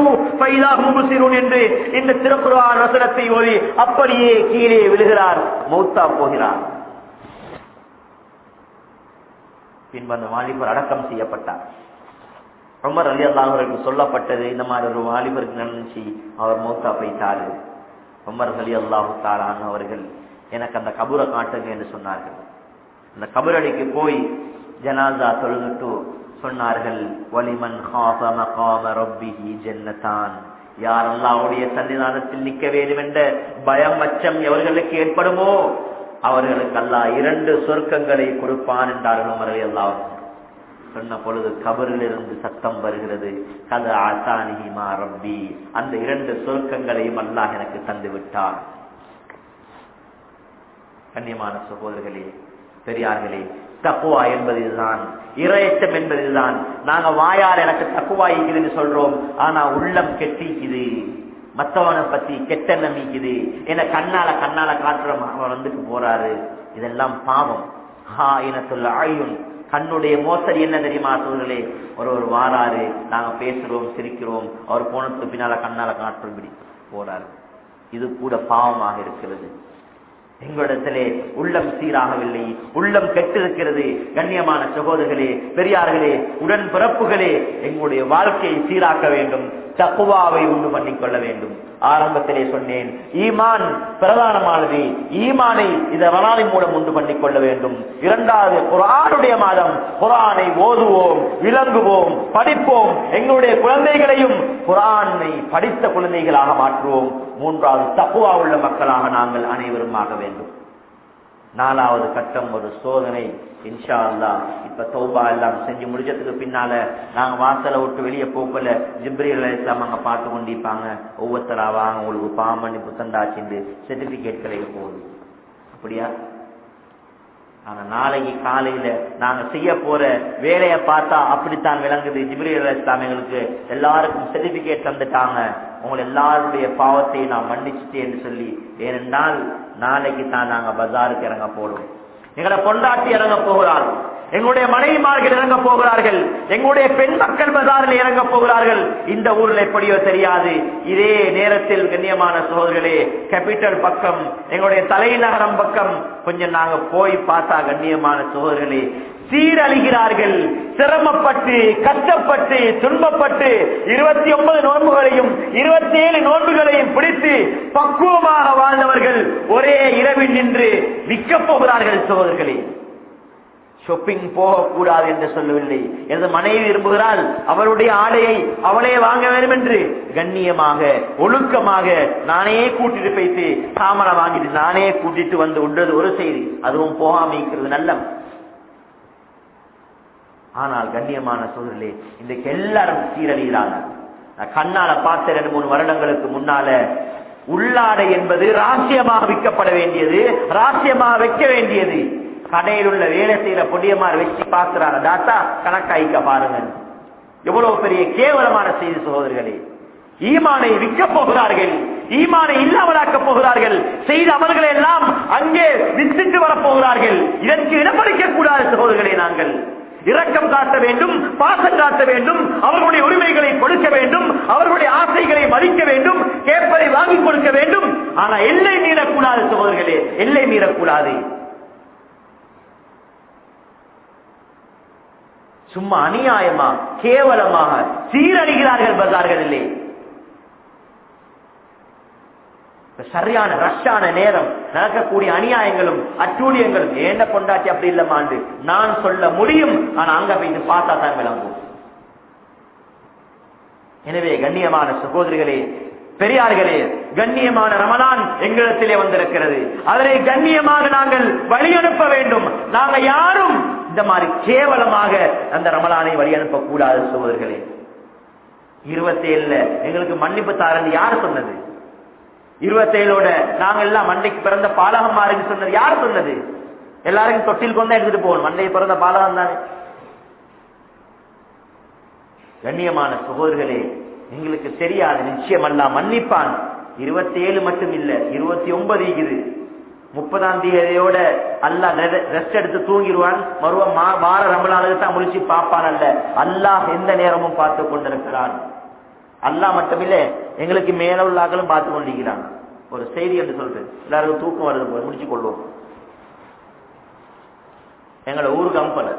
என்று இந்த திருக்குர்ஆன் வசனத்தை ஓதி அப்படியே கீழே விழுகிறார். மௌத்தா போகிறார். பின்பு அந்த வாலிபர் அடக்கம் செய்யப்பட்டார். உமர் அலி அல்லாஹருக்கு சொல்லப்பட்டது இந்த மாதிரி ஒரு வாலிபருக்கு நடந்துச்சு அவர் மௌத்தா போயிட்டாரு. உமர் அலி அல்லாஹு தாலான் அவர்கள் எனக்கு அந்த கபூரை காட்டுங்க என்று சொன்னார்கள். அந்த கபரடிக்கு போய் ஜனாசா தொழுதுட்டு சொன்னார்கள் வலிமன் ஜென்னதான் யார் அல்லாவுடைய சன்னிதானத்தில் நிற்க வேண்டும் என்ற பயம் அச்சம் எவர்களுக்கு ஏற்படுமோ அவர்களுக்கு அல்லா இரண்டு சொர்க்கங்களை கொடுப்பான் என்றார்கள் உமர் அலி சொன்ன பொழுது கபரிலிருந்து சத்தம் வருகிறது கத ஆசானிமா ரப்பி. அந்த இரண்டு சொர்க்கங்களையும் அல்லாஹ் எனக்கு தந்து விட்டான் கண்ணியமான சகோதரர்களே பெரியார்களே தக்குவா என்பது இதுதான் இரையச்சம் என்பது இதுதான் நாங்க வாயால் எனக்கு தக்குவா இருக்குதுன்னு சொல்றோம் ஆனா உள்ளம் கெட்டிக்குது. மத்தவனை பத்தி கெட்ட நம்பிக்குது என்ன கண்ணால கண்ணால காட்டுற அவன் வந்துட்டு போறாரு. இதெல்லாம் பாவம். ஹா இனத்துள்ள ஆயுன் கண்ணுடைய மோசடி என்ன தெரியுமா சூழலே ஒரு ஒரு வாராரு நாங்க பேசுறோம் சிரிக்கிறோம் அவர் போனதுக்கு பின்னால கண்ணால காட்டுறபடி போறாரு. இது கூட பாவமாக இருக்கிறது. எங்களிடத்திலே உள்ளம் சீராகவில்லை. உள்ளம் கெட்டிருக்கிறது. கண்ணியமான சகோதரர்களே பெரியார்களே உடன் பிறப்புகளே எங்களுடைய வாழ்க்கையை சீராக்க வேண்டும். தக்குவாவை உண்டு பண்ணிக் கொள்ள வேண்டும். ஆரம்பத்திலே சொன்னேன் ஈமான் பிரதானமானது. ஈமானை இந்த வராதி மூலம் உண்டு பண்ணிக் கொள்ள வேண்டும். இரண்டாவது குரானுடைய மாதம். குரானை ஓதுவோம் விளங்குவோம் படிப்போம். எங்களுடைய குழந்தைகளையும் குரானை படித்த குழந்தைகளாக மாற்றுவோம். மூன்றாவது தக்குவா உள்ள மக்களாக நாங்கள் அனைவரும் ஆக வேண்டும். நாலாவது கட்டம் ஒரு சோதனை இன்ஷா அல்லா இப்ப தௌபா எல்லாம் செஞ்சு முடிஞ்சதுக்கு பின்னால நாங்க வாசலை விட்டு வெளியே போக்கல ஜிப்ரியல் எல்லாம் அங்க பார்த்து கொண்டிருப்பாங்க. ஒவ்வொருத்தரா உங்களுக்கு பாம்பண்ணி புத்தந்தாச்சிண்டு சர்டிபிகேட் கிடைக்க போகுது. அப்படியா? ஆனா நாளைக்கு காலையில நாங்க செய்ய போற வேலையை பார்த்தா அப்படித்தான் விளங்குது. ஜிப்ரியல் இஸ்லாம் எங்களுக்கு எல்லாருக்கும் சர்டிபிகேட் தந்துட்டாங்க. உங்களை எல்லாருடைய பாவத்தையும் நான் மன்னிச்சுட்டேன் சொல்லி. ஏனென்றால் நாளைக்கு தான் நாங்க பஜாருக்கு இறங்க போறோம். எங்களை பொண்டாட்டி இறங்க போகிறார்கள். எங்களுடைய மனைவிமார்கள் இறங்க போகிறார்கள். எங்களுடைய பெண் மக்கள் பஜாரில் இறங்க போகிறார்கள். இந்த ஊர்ல எப்படியோ தெரியாது. இதே நேரத்தில் கண்ணியமான சோதர்களே கேபிட்டல் பக்கம் எங்களுடைய தலைநகரம் பக்கம் கொஞ்சம் நாங்க போய் பார்த்தா கண்ணியமான சோதர்களே சீரழிகிறார்கள். சிரமப்பட்டு கஷ்டப்பட்டு துன்பப்பட்டு இருபத்தி ஒன்பது நோன்புகளையும் இருபத்தி ஏழு நோன்புகளையும் பிடித்து பக்குவமாக வாழ்ந்தவர்கள் ஒரே இரவில் நின்று விற்கப் போகிறார்கள் சோதர்களே ஷாப்பிங் போகக்கூடாது என்று சொல்லவில்லை. எனது மனைவி விரும்புகிறாள். அவருடைய ஆடையை அவளே வாங்க வேண்டும் என்று கண்ணியமாக ஒழுக்கமாக நானே கூட்டிட்டு போயிட்டு சாமனை வாங்கிட்டு நானே கூட்டிட்டு வந்து உண்டது ஒரு செய்தி. அதுவும் போகாம இருக்கிறது நல்ல ஆனால் கண்ணியமான சூழலே இன்றைக்கு எல்லாரும் சீரழிகிறாங்க. நான் கண்ணால பார்த்த ரெண்டு மூணு வருடங்களுக்கு முன்னால உள்ளாடை என்பது ராசியமாக விற்கப்பட வேண்டியது ராசியமாக வைக்க வேண்டியது. கடையில் உள்ள வேலை செய்யற பொடியமார் வச்சு பார்க்கிறாங்க தாத்தா கணக்காய்க்க பாருங்க எவ்வளவு பெரிய கேவலமான செய்தி சகோதரர்களே. ஈமானை விற்க போகிறார்கள். ஈமானை இல்லாமலாக்க போகிறார்கள். செய்த அவர்களை எல்லாம் அங்கே வித்துட்டு வரப்போகிறார்கள் இதற்கு இடமளிக்க கூடாது சகோதரர்களே நாங்கள். இரக்கம் காட்ட வேண்டும் பாசம் காட்ட வேண்டும் அவர்களுடைய உரிமைகளை கொடுக்க வேண்டும் அவர்களுடைய ஆசைகளை மதிக்க வேண்டும் கேட்பதை வாங்கி கொடுக்க வேண்டும். ஆனா எல்லை மீறக்கூடாது சகோதரர்களே எல்லை மீறக்கூடாது. சும்மா அநியாயமா கேவலமாக சீரழிகிறார்கள் பஜார்கள் இல்லை. சரியான ரஷ்ஷான நேரம் நடக்கக்கூடிய அநியாயங்களும் அட்டூழியங்களும் ஏண்ட கொண்டாட்டி அப்படி இல்லமாண்டு நான் சொல்ல முடியும். ஆனா அங்க போய் இது பார்த்தா தான் விளங்கும். எனவே கண்ணியமான சகோதரிகளே பெரியார்களே கண்ணியமான ரமலான் எங்களிடத்திலே வந்திருக்கிறது. அதனை கண்ணியமாக நாங்கள் வழி அனுப்ப வேண்டும். நாங்க யாரும் இந்த மாதிரி கேவலமாக அந்த ரமலானை வழி அனுப்ப கூடாது சோதர்களே இருபத்தேழுல எங்களுக்கு மன்னிப்பு தாரன் யார் சொன்னது? இருபத்தேழோட நாங்க எல்லாம் மண்டைக்கு பிறந்த பாலகம் மாறுன்னு சொன்னது யார் சொன்னது? எல்லாருக்கும் தொட்டில் கொண்டா எடுத்துட்டு போகணும். மண்டையை பிறந்த பாலகம் தானே. கண்ணியமான சகோதரர்களே எங்களுக்கு தெரியாது நிச்சயம் அல்ல மன்னிப்பான். இருபத்தி ஏழு மட்டும் இல்ல இருபத்தி ஒன்பது இருக்குது. முப்பதாம் தேதியோட அல்லா ரெஸ்ட் எடுத்து தூங்கிடுவான் மறுவ வார ரமலானுக்கு தான் முடிச்சு பார்ப்பான் அல்ல. அல்லாஹ் எந்த நேரமும் பார்த்து கொண்டிருக்கிறான். அல்லா மட்டுமில்ல எங்களுக்கு மேல உள்ளாக்களும் பார்த்து கொண்டிருக்கிறான். ஒரு செய்தி என்று சொல்றது எல்லாருக்கும் தூக்கம் வருது போய் முடிச்சு கொள்வோம். எங்களோட ஊர் கம்பல.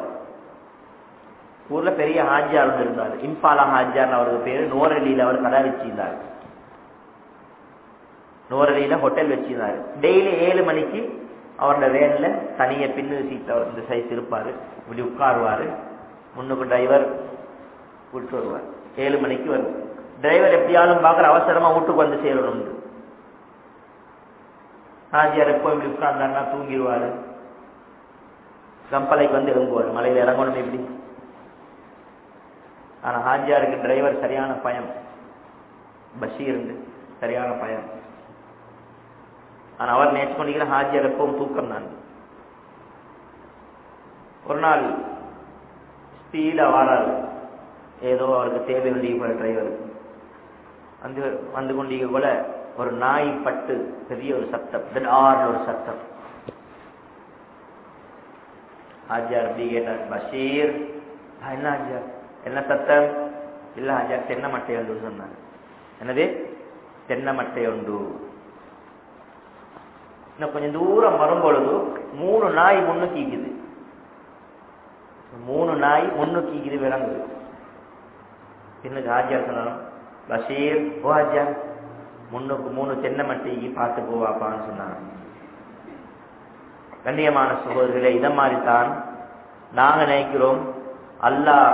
ஊர்ல பெரிய ஹாஜியார் இருந்தார். இம்பாலா ஹாஜியார் அவருக்கு பேரு நோரலியில அவர் கடை வச்சிருந்தார் நோரலியில ஹோட்டல் வச்சிருந்தாரு. டெய்லி ஏழு மணிக்கு அவரோட வேன்ல தனிய பின்னு சீட் அவர் இந்த சைஸ் இருப்பாரு. இப்படி உட்காருவாரு. முன்னுக்கு டிரைவர் கூட்டு வருவார். ஏழு மணிக்கு வரும். டிரைவர் எப்படியாலும் பாக்குற அவசரமா வீட்டுக்கு வந்து சேரணும். ராஜியார் எப்போ இப்படி உட்கார்ந்தாருன்னா தூங்கிடுவாரு. கம்பலைக்கு வந்து இறங்குவார். மலையில இறங்கணும் எப்படி? ஆனா ஹாஜியாருக்கு டிரைவர் சரியான பயம். பஷீர் சரியான பயம். ஆனால் அவர் நேற்று ஹாஜி ஹாஜியார் தூக்கம் தான் ஒரு நாள் ஸ்பீடாக வாராரு. ஏதோ அவருக்கு தேவை போல டிரைவருக்கு வந்து வந்து கொண்டிருக்க போல ஒரு நாய் பட்டு பெரிய ஒரு சத்தம் ஆறு ஒரு சத்தம். ஆஜார் அப்படி கேட்டார் பஷீர் என்ன ஆஜார் என்ன சத்தம்? இல்ல ஆஜார் தென்னை மட்டை உண்டு சொன்னார். என்னது? தென்னை மட்டை உண்டு இன்னும் கொஞ்சம் தூரம் வரும்பொழுது மூணு நாய் முன்னு கீக்குது. மூணு நாய் முன்னு கீக்குது விளங்குது பின்னுக்கு ஆஜியார் சொன்னாலும் பஷீர் ஓ ஆஜியார் முன்னுக்கு மூணு தென்னை மட்டைக்கு பார்த்து போவாப்பான்னு சொன்னாங்க. கண்ணியமான சகோதரர்களே இதை மாதிரி தான் நாங்க நினைக்கிறோம். அல்லாஹ்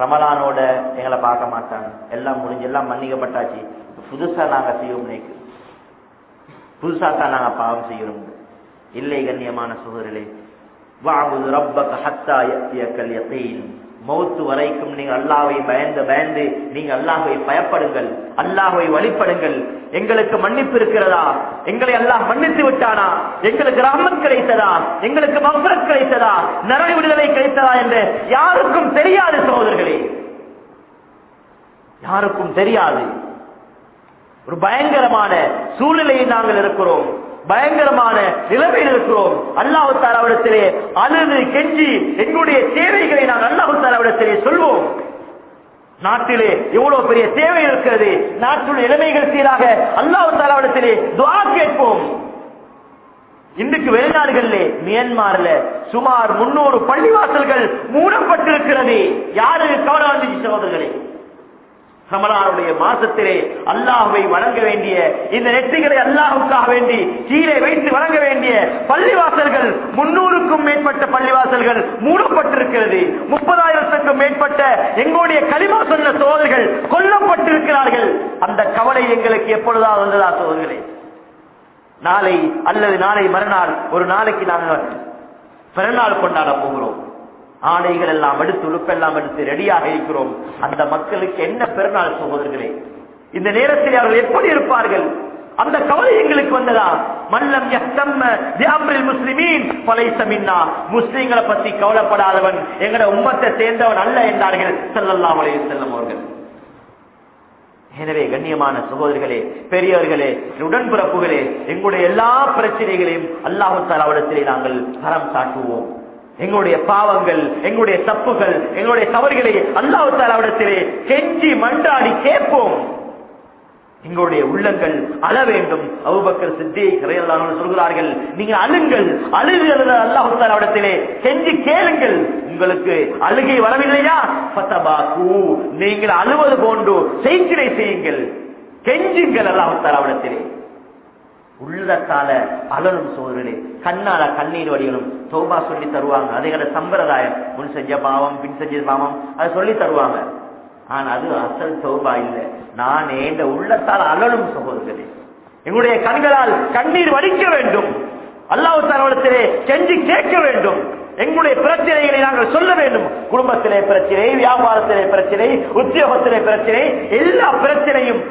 ரமலானோட எங்களை பார்க்க மாட்டாங்க எல்லாம் முடிஞ்சு எல்லாம் மன்னிக்கப்பட்டாச்சு. புதுசா நாங்க செய்வோம் நினைக்கிறோம். புதுசா தான் நாங்க பாவம் செய்கிறோம். இல்லை கண்ணியமான சகோதரர்களே வாபுது ரப்பக ஹத்தா யத்தியக்கல் யகீன். மௌத்து வரைக்கும் நீங்க அல்லாவை பயந்து பயந்து நீங்க அல்லாஹை பயப்படுங்கள் அல்லாஹை வழிபடுங்கள். எங்களுக்கு மன்னிப்பு இருக்கிறதா? எங்களை அல்லாஹ் மன்னித்து விட்டானா? எங்களுக்கு ரஹ்மத் கிடைத்ததா? எங்களுக்கு மஃபரத் கிடைத்ததா? நரக விடுதலை கிடைத்ததா என்று யாருக்கும் தெரியாது சகோதரர்களே. யாருக்கும் தெரியாது. ஒரு பயங்கரமான சூழ்நிலையில் நாங்கள் இருக்கிறோம். பயங்கரமான நிலைமையில் இருக்கிறோம். அல்லாஹு தாலாவிடத்திலே அழுது கெஞ்சி எங்களுடைய தேவைகளை நாங்கள் அல்லாஹு தாலாவிடத்திலே சொல்வோம். நாட்டிலே எவ்வளவு பெரிய தேவை இருக்கிறது. நாட்டுடைய நிலைமைகள் சீராக அல்லாஹு தாலாவிடத்திலே துவா கேட்போம். இன்றைக்கு வெளிநாடுகளிலே மியான்மார்ல சுமார் முன்னூறு பள்ளிவாசல்கள் மூடப்பட்டிருக்கிறது. யாரு கவனம் சகோதரர்களே? ரமலானுடைய மாசத்திலே அல்லாஹுவை வழங்க வேண்டிய இந்த நெற்றிகளை அல்லாஹுக்காக வேண்டி கீழே வைத்து வழங்க வேண்டிய பள்ளிவாசல்கள் முன்னூறுக்கும் மேற்பட்ட பள்ளிவாசல்கள் மூடப்பட்டிருக்கிறது. முப்பதாயிரத்துக்கும் மேற்பட்ட எங்களுடைய களிமா சொன்ன சோதர்கள் கொல்லப்பட்டிருக்கிறார்கள். அந்த கவலை எங்களுக்கு எப்பொழுதா வந்ததா சோதர்களே நாளை அல்லது நாளை மறுநாள் ஒரு நாளைக்கு நாங்கள் பிறநாள் கொண்டாட போகிறோம். ஆடைகள் எல்லாம் எடுத்து உழுப்பெல்லாம் எடுத்து ரெடியாக இருக்கிறோம். அந்த மக்களுக்கு என்ன பெருநாள் சகோதரர்களே? இந்த நேரத்தில் அவர்கள் எப்படி இருப்பார்கள்? அந்த கவலை எங்களுக்கு வந்ததா? மல்லம் முஸ்லிமின் பலைசமின்னா முஸ்லிம்களை பத்தி கவலைப்படாதவன் எங்கட உம்மத்தை சேர்ந்தவன் அல்ல என்றார்கள் செல்லல்லா வலைய செல்லும் அவர்கள். எனவே கண்ணியமான சகோதரர்களே பெரியவர்களே உடன்பிறப்புகளே எங்களுடைய எல்லா பிரச்சனைகளையும் அல்லாஹு தாலாவிடத்திலே நாங்கள் தரம் சாட்டுவோம் எங்களுடைய பாவங்கள் எங்களுடைய தப்புகள் எங்களுடைய தவறுகளை அல்லாஹு தாலாவிடத்திலே கெஞ்சி மன்றாடி கேட்போம். எங்களுடைய உள்ளங்கள் அழ வேண்டும். அவுபக்கர் சித்தி கரையல்லாமல் சொல்கிறார்கள் நீங்க அழுங்கள். அழுகிறது அழுத தாலாவிடத்திலே செஞ்சு கேளுங்கள். உங்களுக்கு அழுகை வரவில்லையா? நீங்கள் அழுவது போன்று செய்கிறை செய்யுங்கள். கெஞ்சுங்கள் அல்லாஹுத்தாலாவிடத்திலே உள்ளத்தால அலனும் சோதரே கண்ணால கண்ணீர் வடிகளும் தோபா சொல்லி தருவாங்க. அதுகள சம்பிரதாயம். முன் செஞ்ச பாவம் பின் செஞ்ச பாவம் அதை சொல்லி தருவாங்க. ஆனா அது அசல் தோபா இல்லை. நான் இந்த உள்ளத்தால் அலனும் சகோதரர்களே எங்களுடைய கண்களால் கண்ணீர் வடிக்க வேண்டும். அல்லாஹ் தரவளத்திலே கெஞ்சி கேட்க வேண்டும். எங்களுடைய பிரச்சனைகளை நாங்கள் சொல்ல வேண்டும். குடும்பத்திலே பிரச்சனை வியாபாரத்திலே பிரச்சனை உத்தியோகத்திலே பிரச்சனை எல்லா பிரச்சனையும்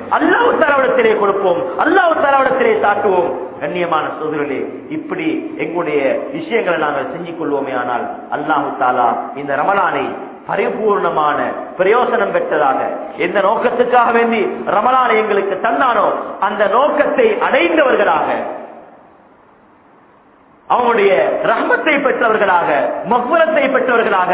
அல்லாவிடத்திலே கொடுப்போம். அல்லாஹ் தரவளத்திலே தாக்குவோம் கண்ணியமான சோதரர்களே இப்படி எங்களுடைய விஷயங்களை நாங்கள் செஞ்சு கொள்வோமே ஆனால் அல்லாஹு தாலா இந்த ரமலானை பரிபூர்ணமான பிரயோசனம் பெற்றதாக எந்த நோக்கத்துக்காக வேண்டி ரமலானை எங்களுக்கு தந்தானோ அந்த நோக்கத்தை அடைந்தவர்களாக அவனுடைய ரஹமத்தை பெற்றவர்களாக மக்பரத்தை பெற்றவர்களாக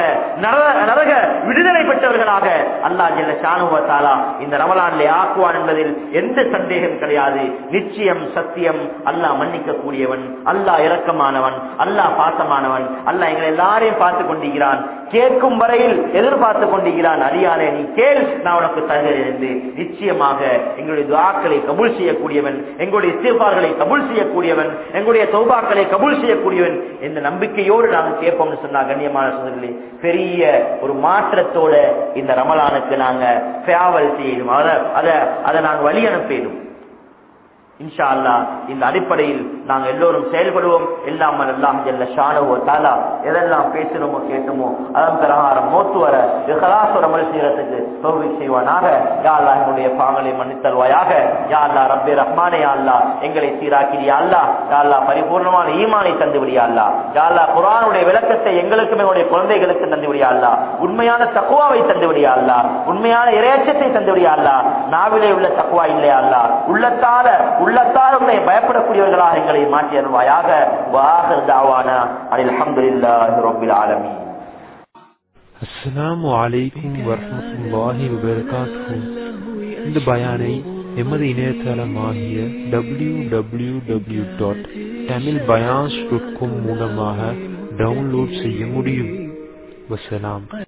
நரக விடுதலை பெற்றவர்களாக அல்லாஹ் ஜெல்ல சானுவத்தாலா இந்த ரமலானிலே ஆக்குவான் என்பதில் எந்த சந்தேகம் கிடையாது. நிச்சயம் சத்தியம் அல்லாஹ் மன்னிக்க கூடியவன் அல்லாஹ் இரக்கமானவன் அல்லாஹ் பாசமானவன் அல்லாஹ் எங்களை எல்லாரையும் பார்த்து கொண்டிருக்கிறான். கேட்கும் வரையில் எதிர்பார்த்து கொண்டிருக்கிறான். அடியானே நீ கேள் நான் உனக்கு தருகிறேன் என்று. நிச்சயமாக எங்களுடைய துவாக்களை கபூல் செய்யக்கூடியவன் எங்களுடைய சீர்பார்களை கபூல் செய்யக்கூடியவன் எங்களுடைய தௌபாக்களை கபூல் செய்யக்கூடியவன் இந்த நம்பிக்கையோடு நாங்கள் கேட்போம்னு சொன்னா கண்ணியமான சோதரிகளே பெரிய ஒரு மாற்றத்தோட இந்த ரமலானுக்கு நாங்க செய்யணும். அதை அதை அதை நாங்கள் வழி அனுப்பிடும் இன்ஷா அல்லா இந்த அடிப்படையில் நாங்கள் எல்லோரும் செயல்படுவோம். எல்லாம் எல்லாம் எல்ல ஷானவோ தாலா எதெல்லாம் பேசணுமோ கேட்டுமோ அதன் பிரகாரம் மோத்து வர இஹலாசோட அமல் செய்யறதுக்கு தோல்வி செய்வானாக. யா அல்லாஹ் என்னுடைய பாவங்களை மன்னித்தல்வாயாக. யா அல்லாஹ் ரப்பே ரஹ்மானே அல்லா எங்களை சீராக்கிறியா அல்லா யா அல்லாஹ் பரிபூர்ணமான ஈமானை தந்து விடியா அல்லாஹ். யா அல்லாஹ் குர்ஆனுடைய விளக்கத்தை எங்களுக்கும் எங்களுடைய குழந்தைகளுக்கு தந்து விடியா அல்லாஹ். உண்மையான தக்குவாவை தந்து விடியா அல்லாஹ். உண்மையான இறையச்சத்தை தந்து விடியா அல்லாஹ். நாவிலே உள்ள தக்குவா இல்லையா அல்லா உள்ளத்தால உள்ளத்தால் உன்னை பயப்படக்கூடியவர்களாக எங்களை மாற்றி அருவாயாக தாவானா அனில் இந்த பயானை எமது இணையதளமாகிய W W W dot Tamil Bayan dot com மூலமாக டவுன்லோட் செய்ய முடியும். வசலாம்.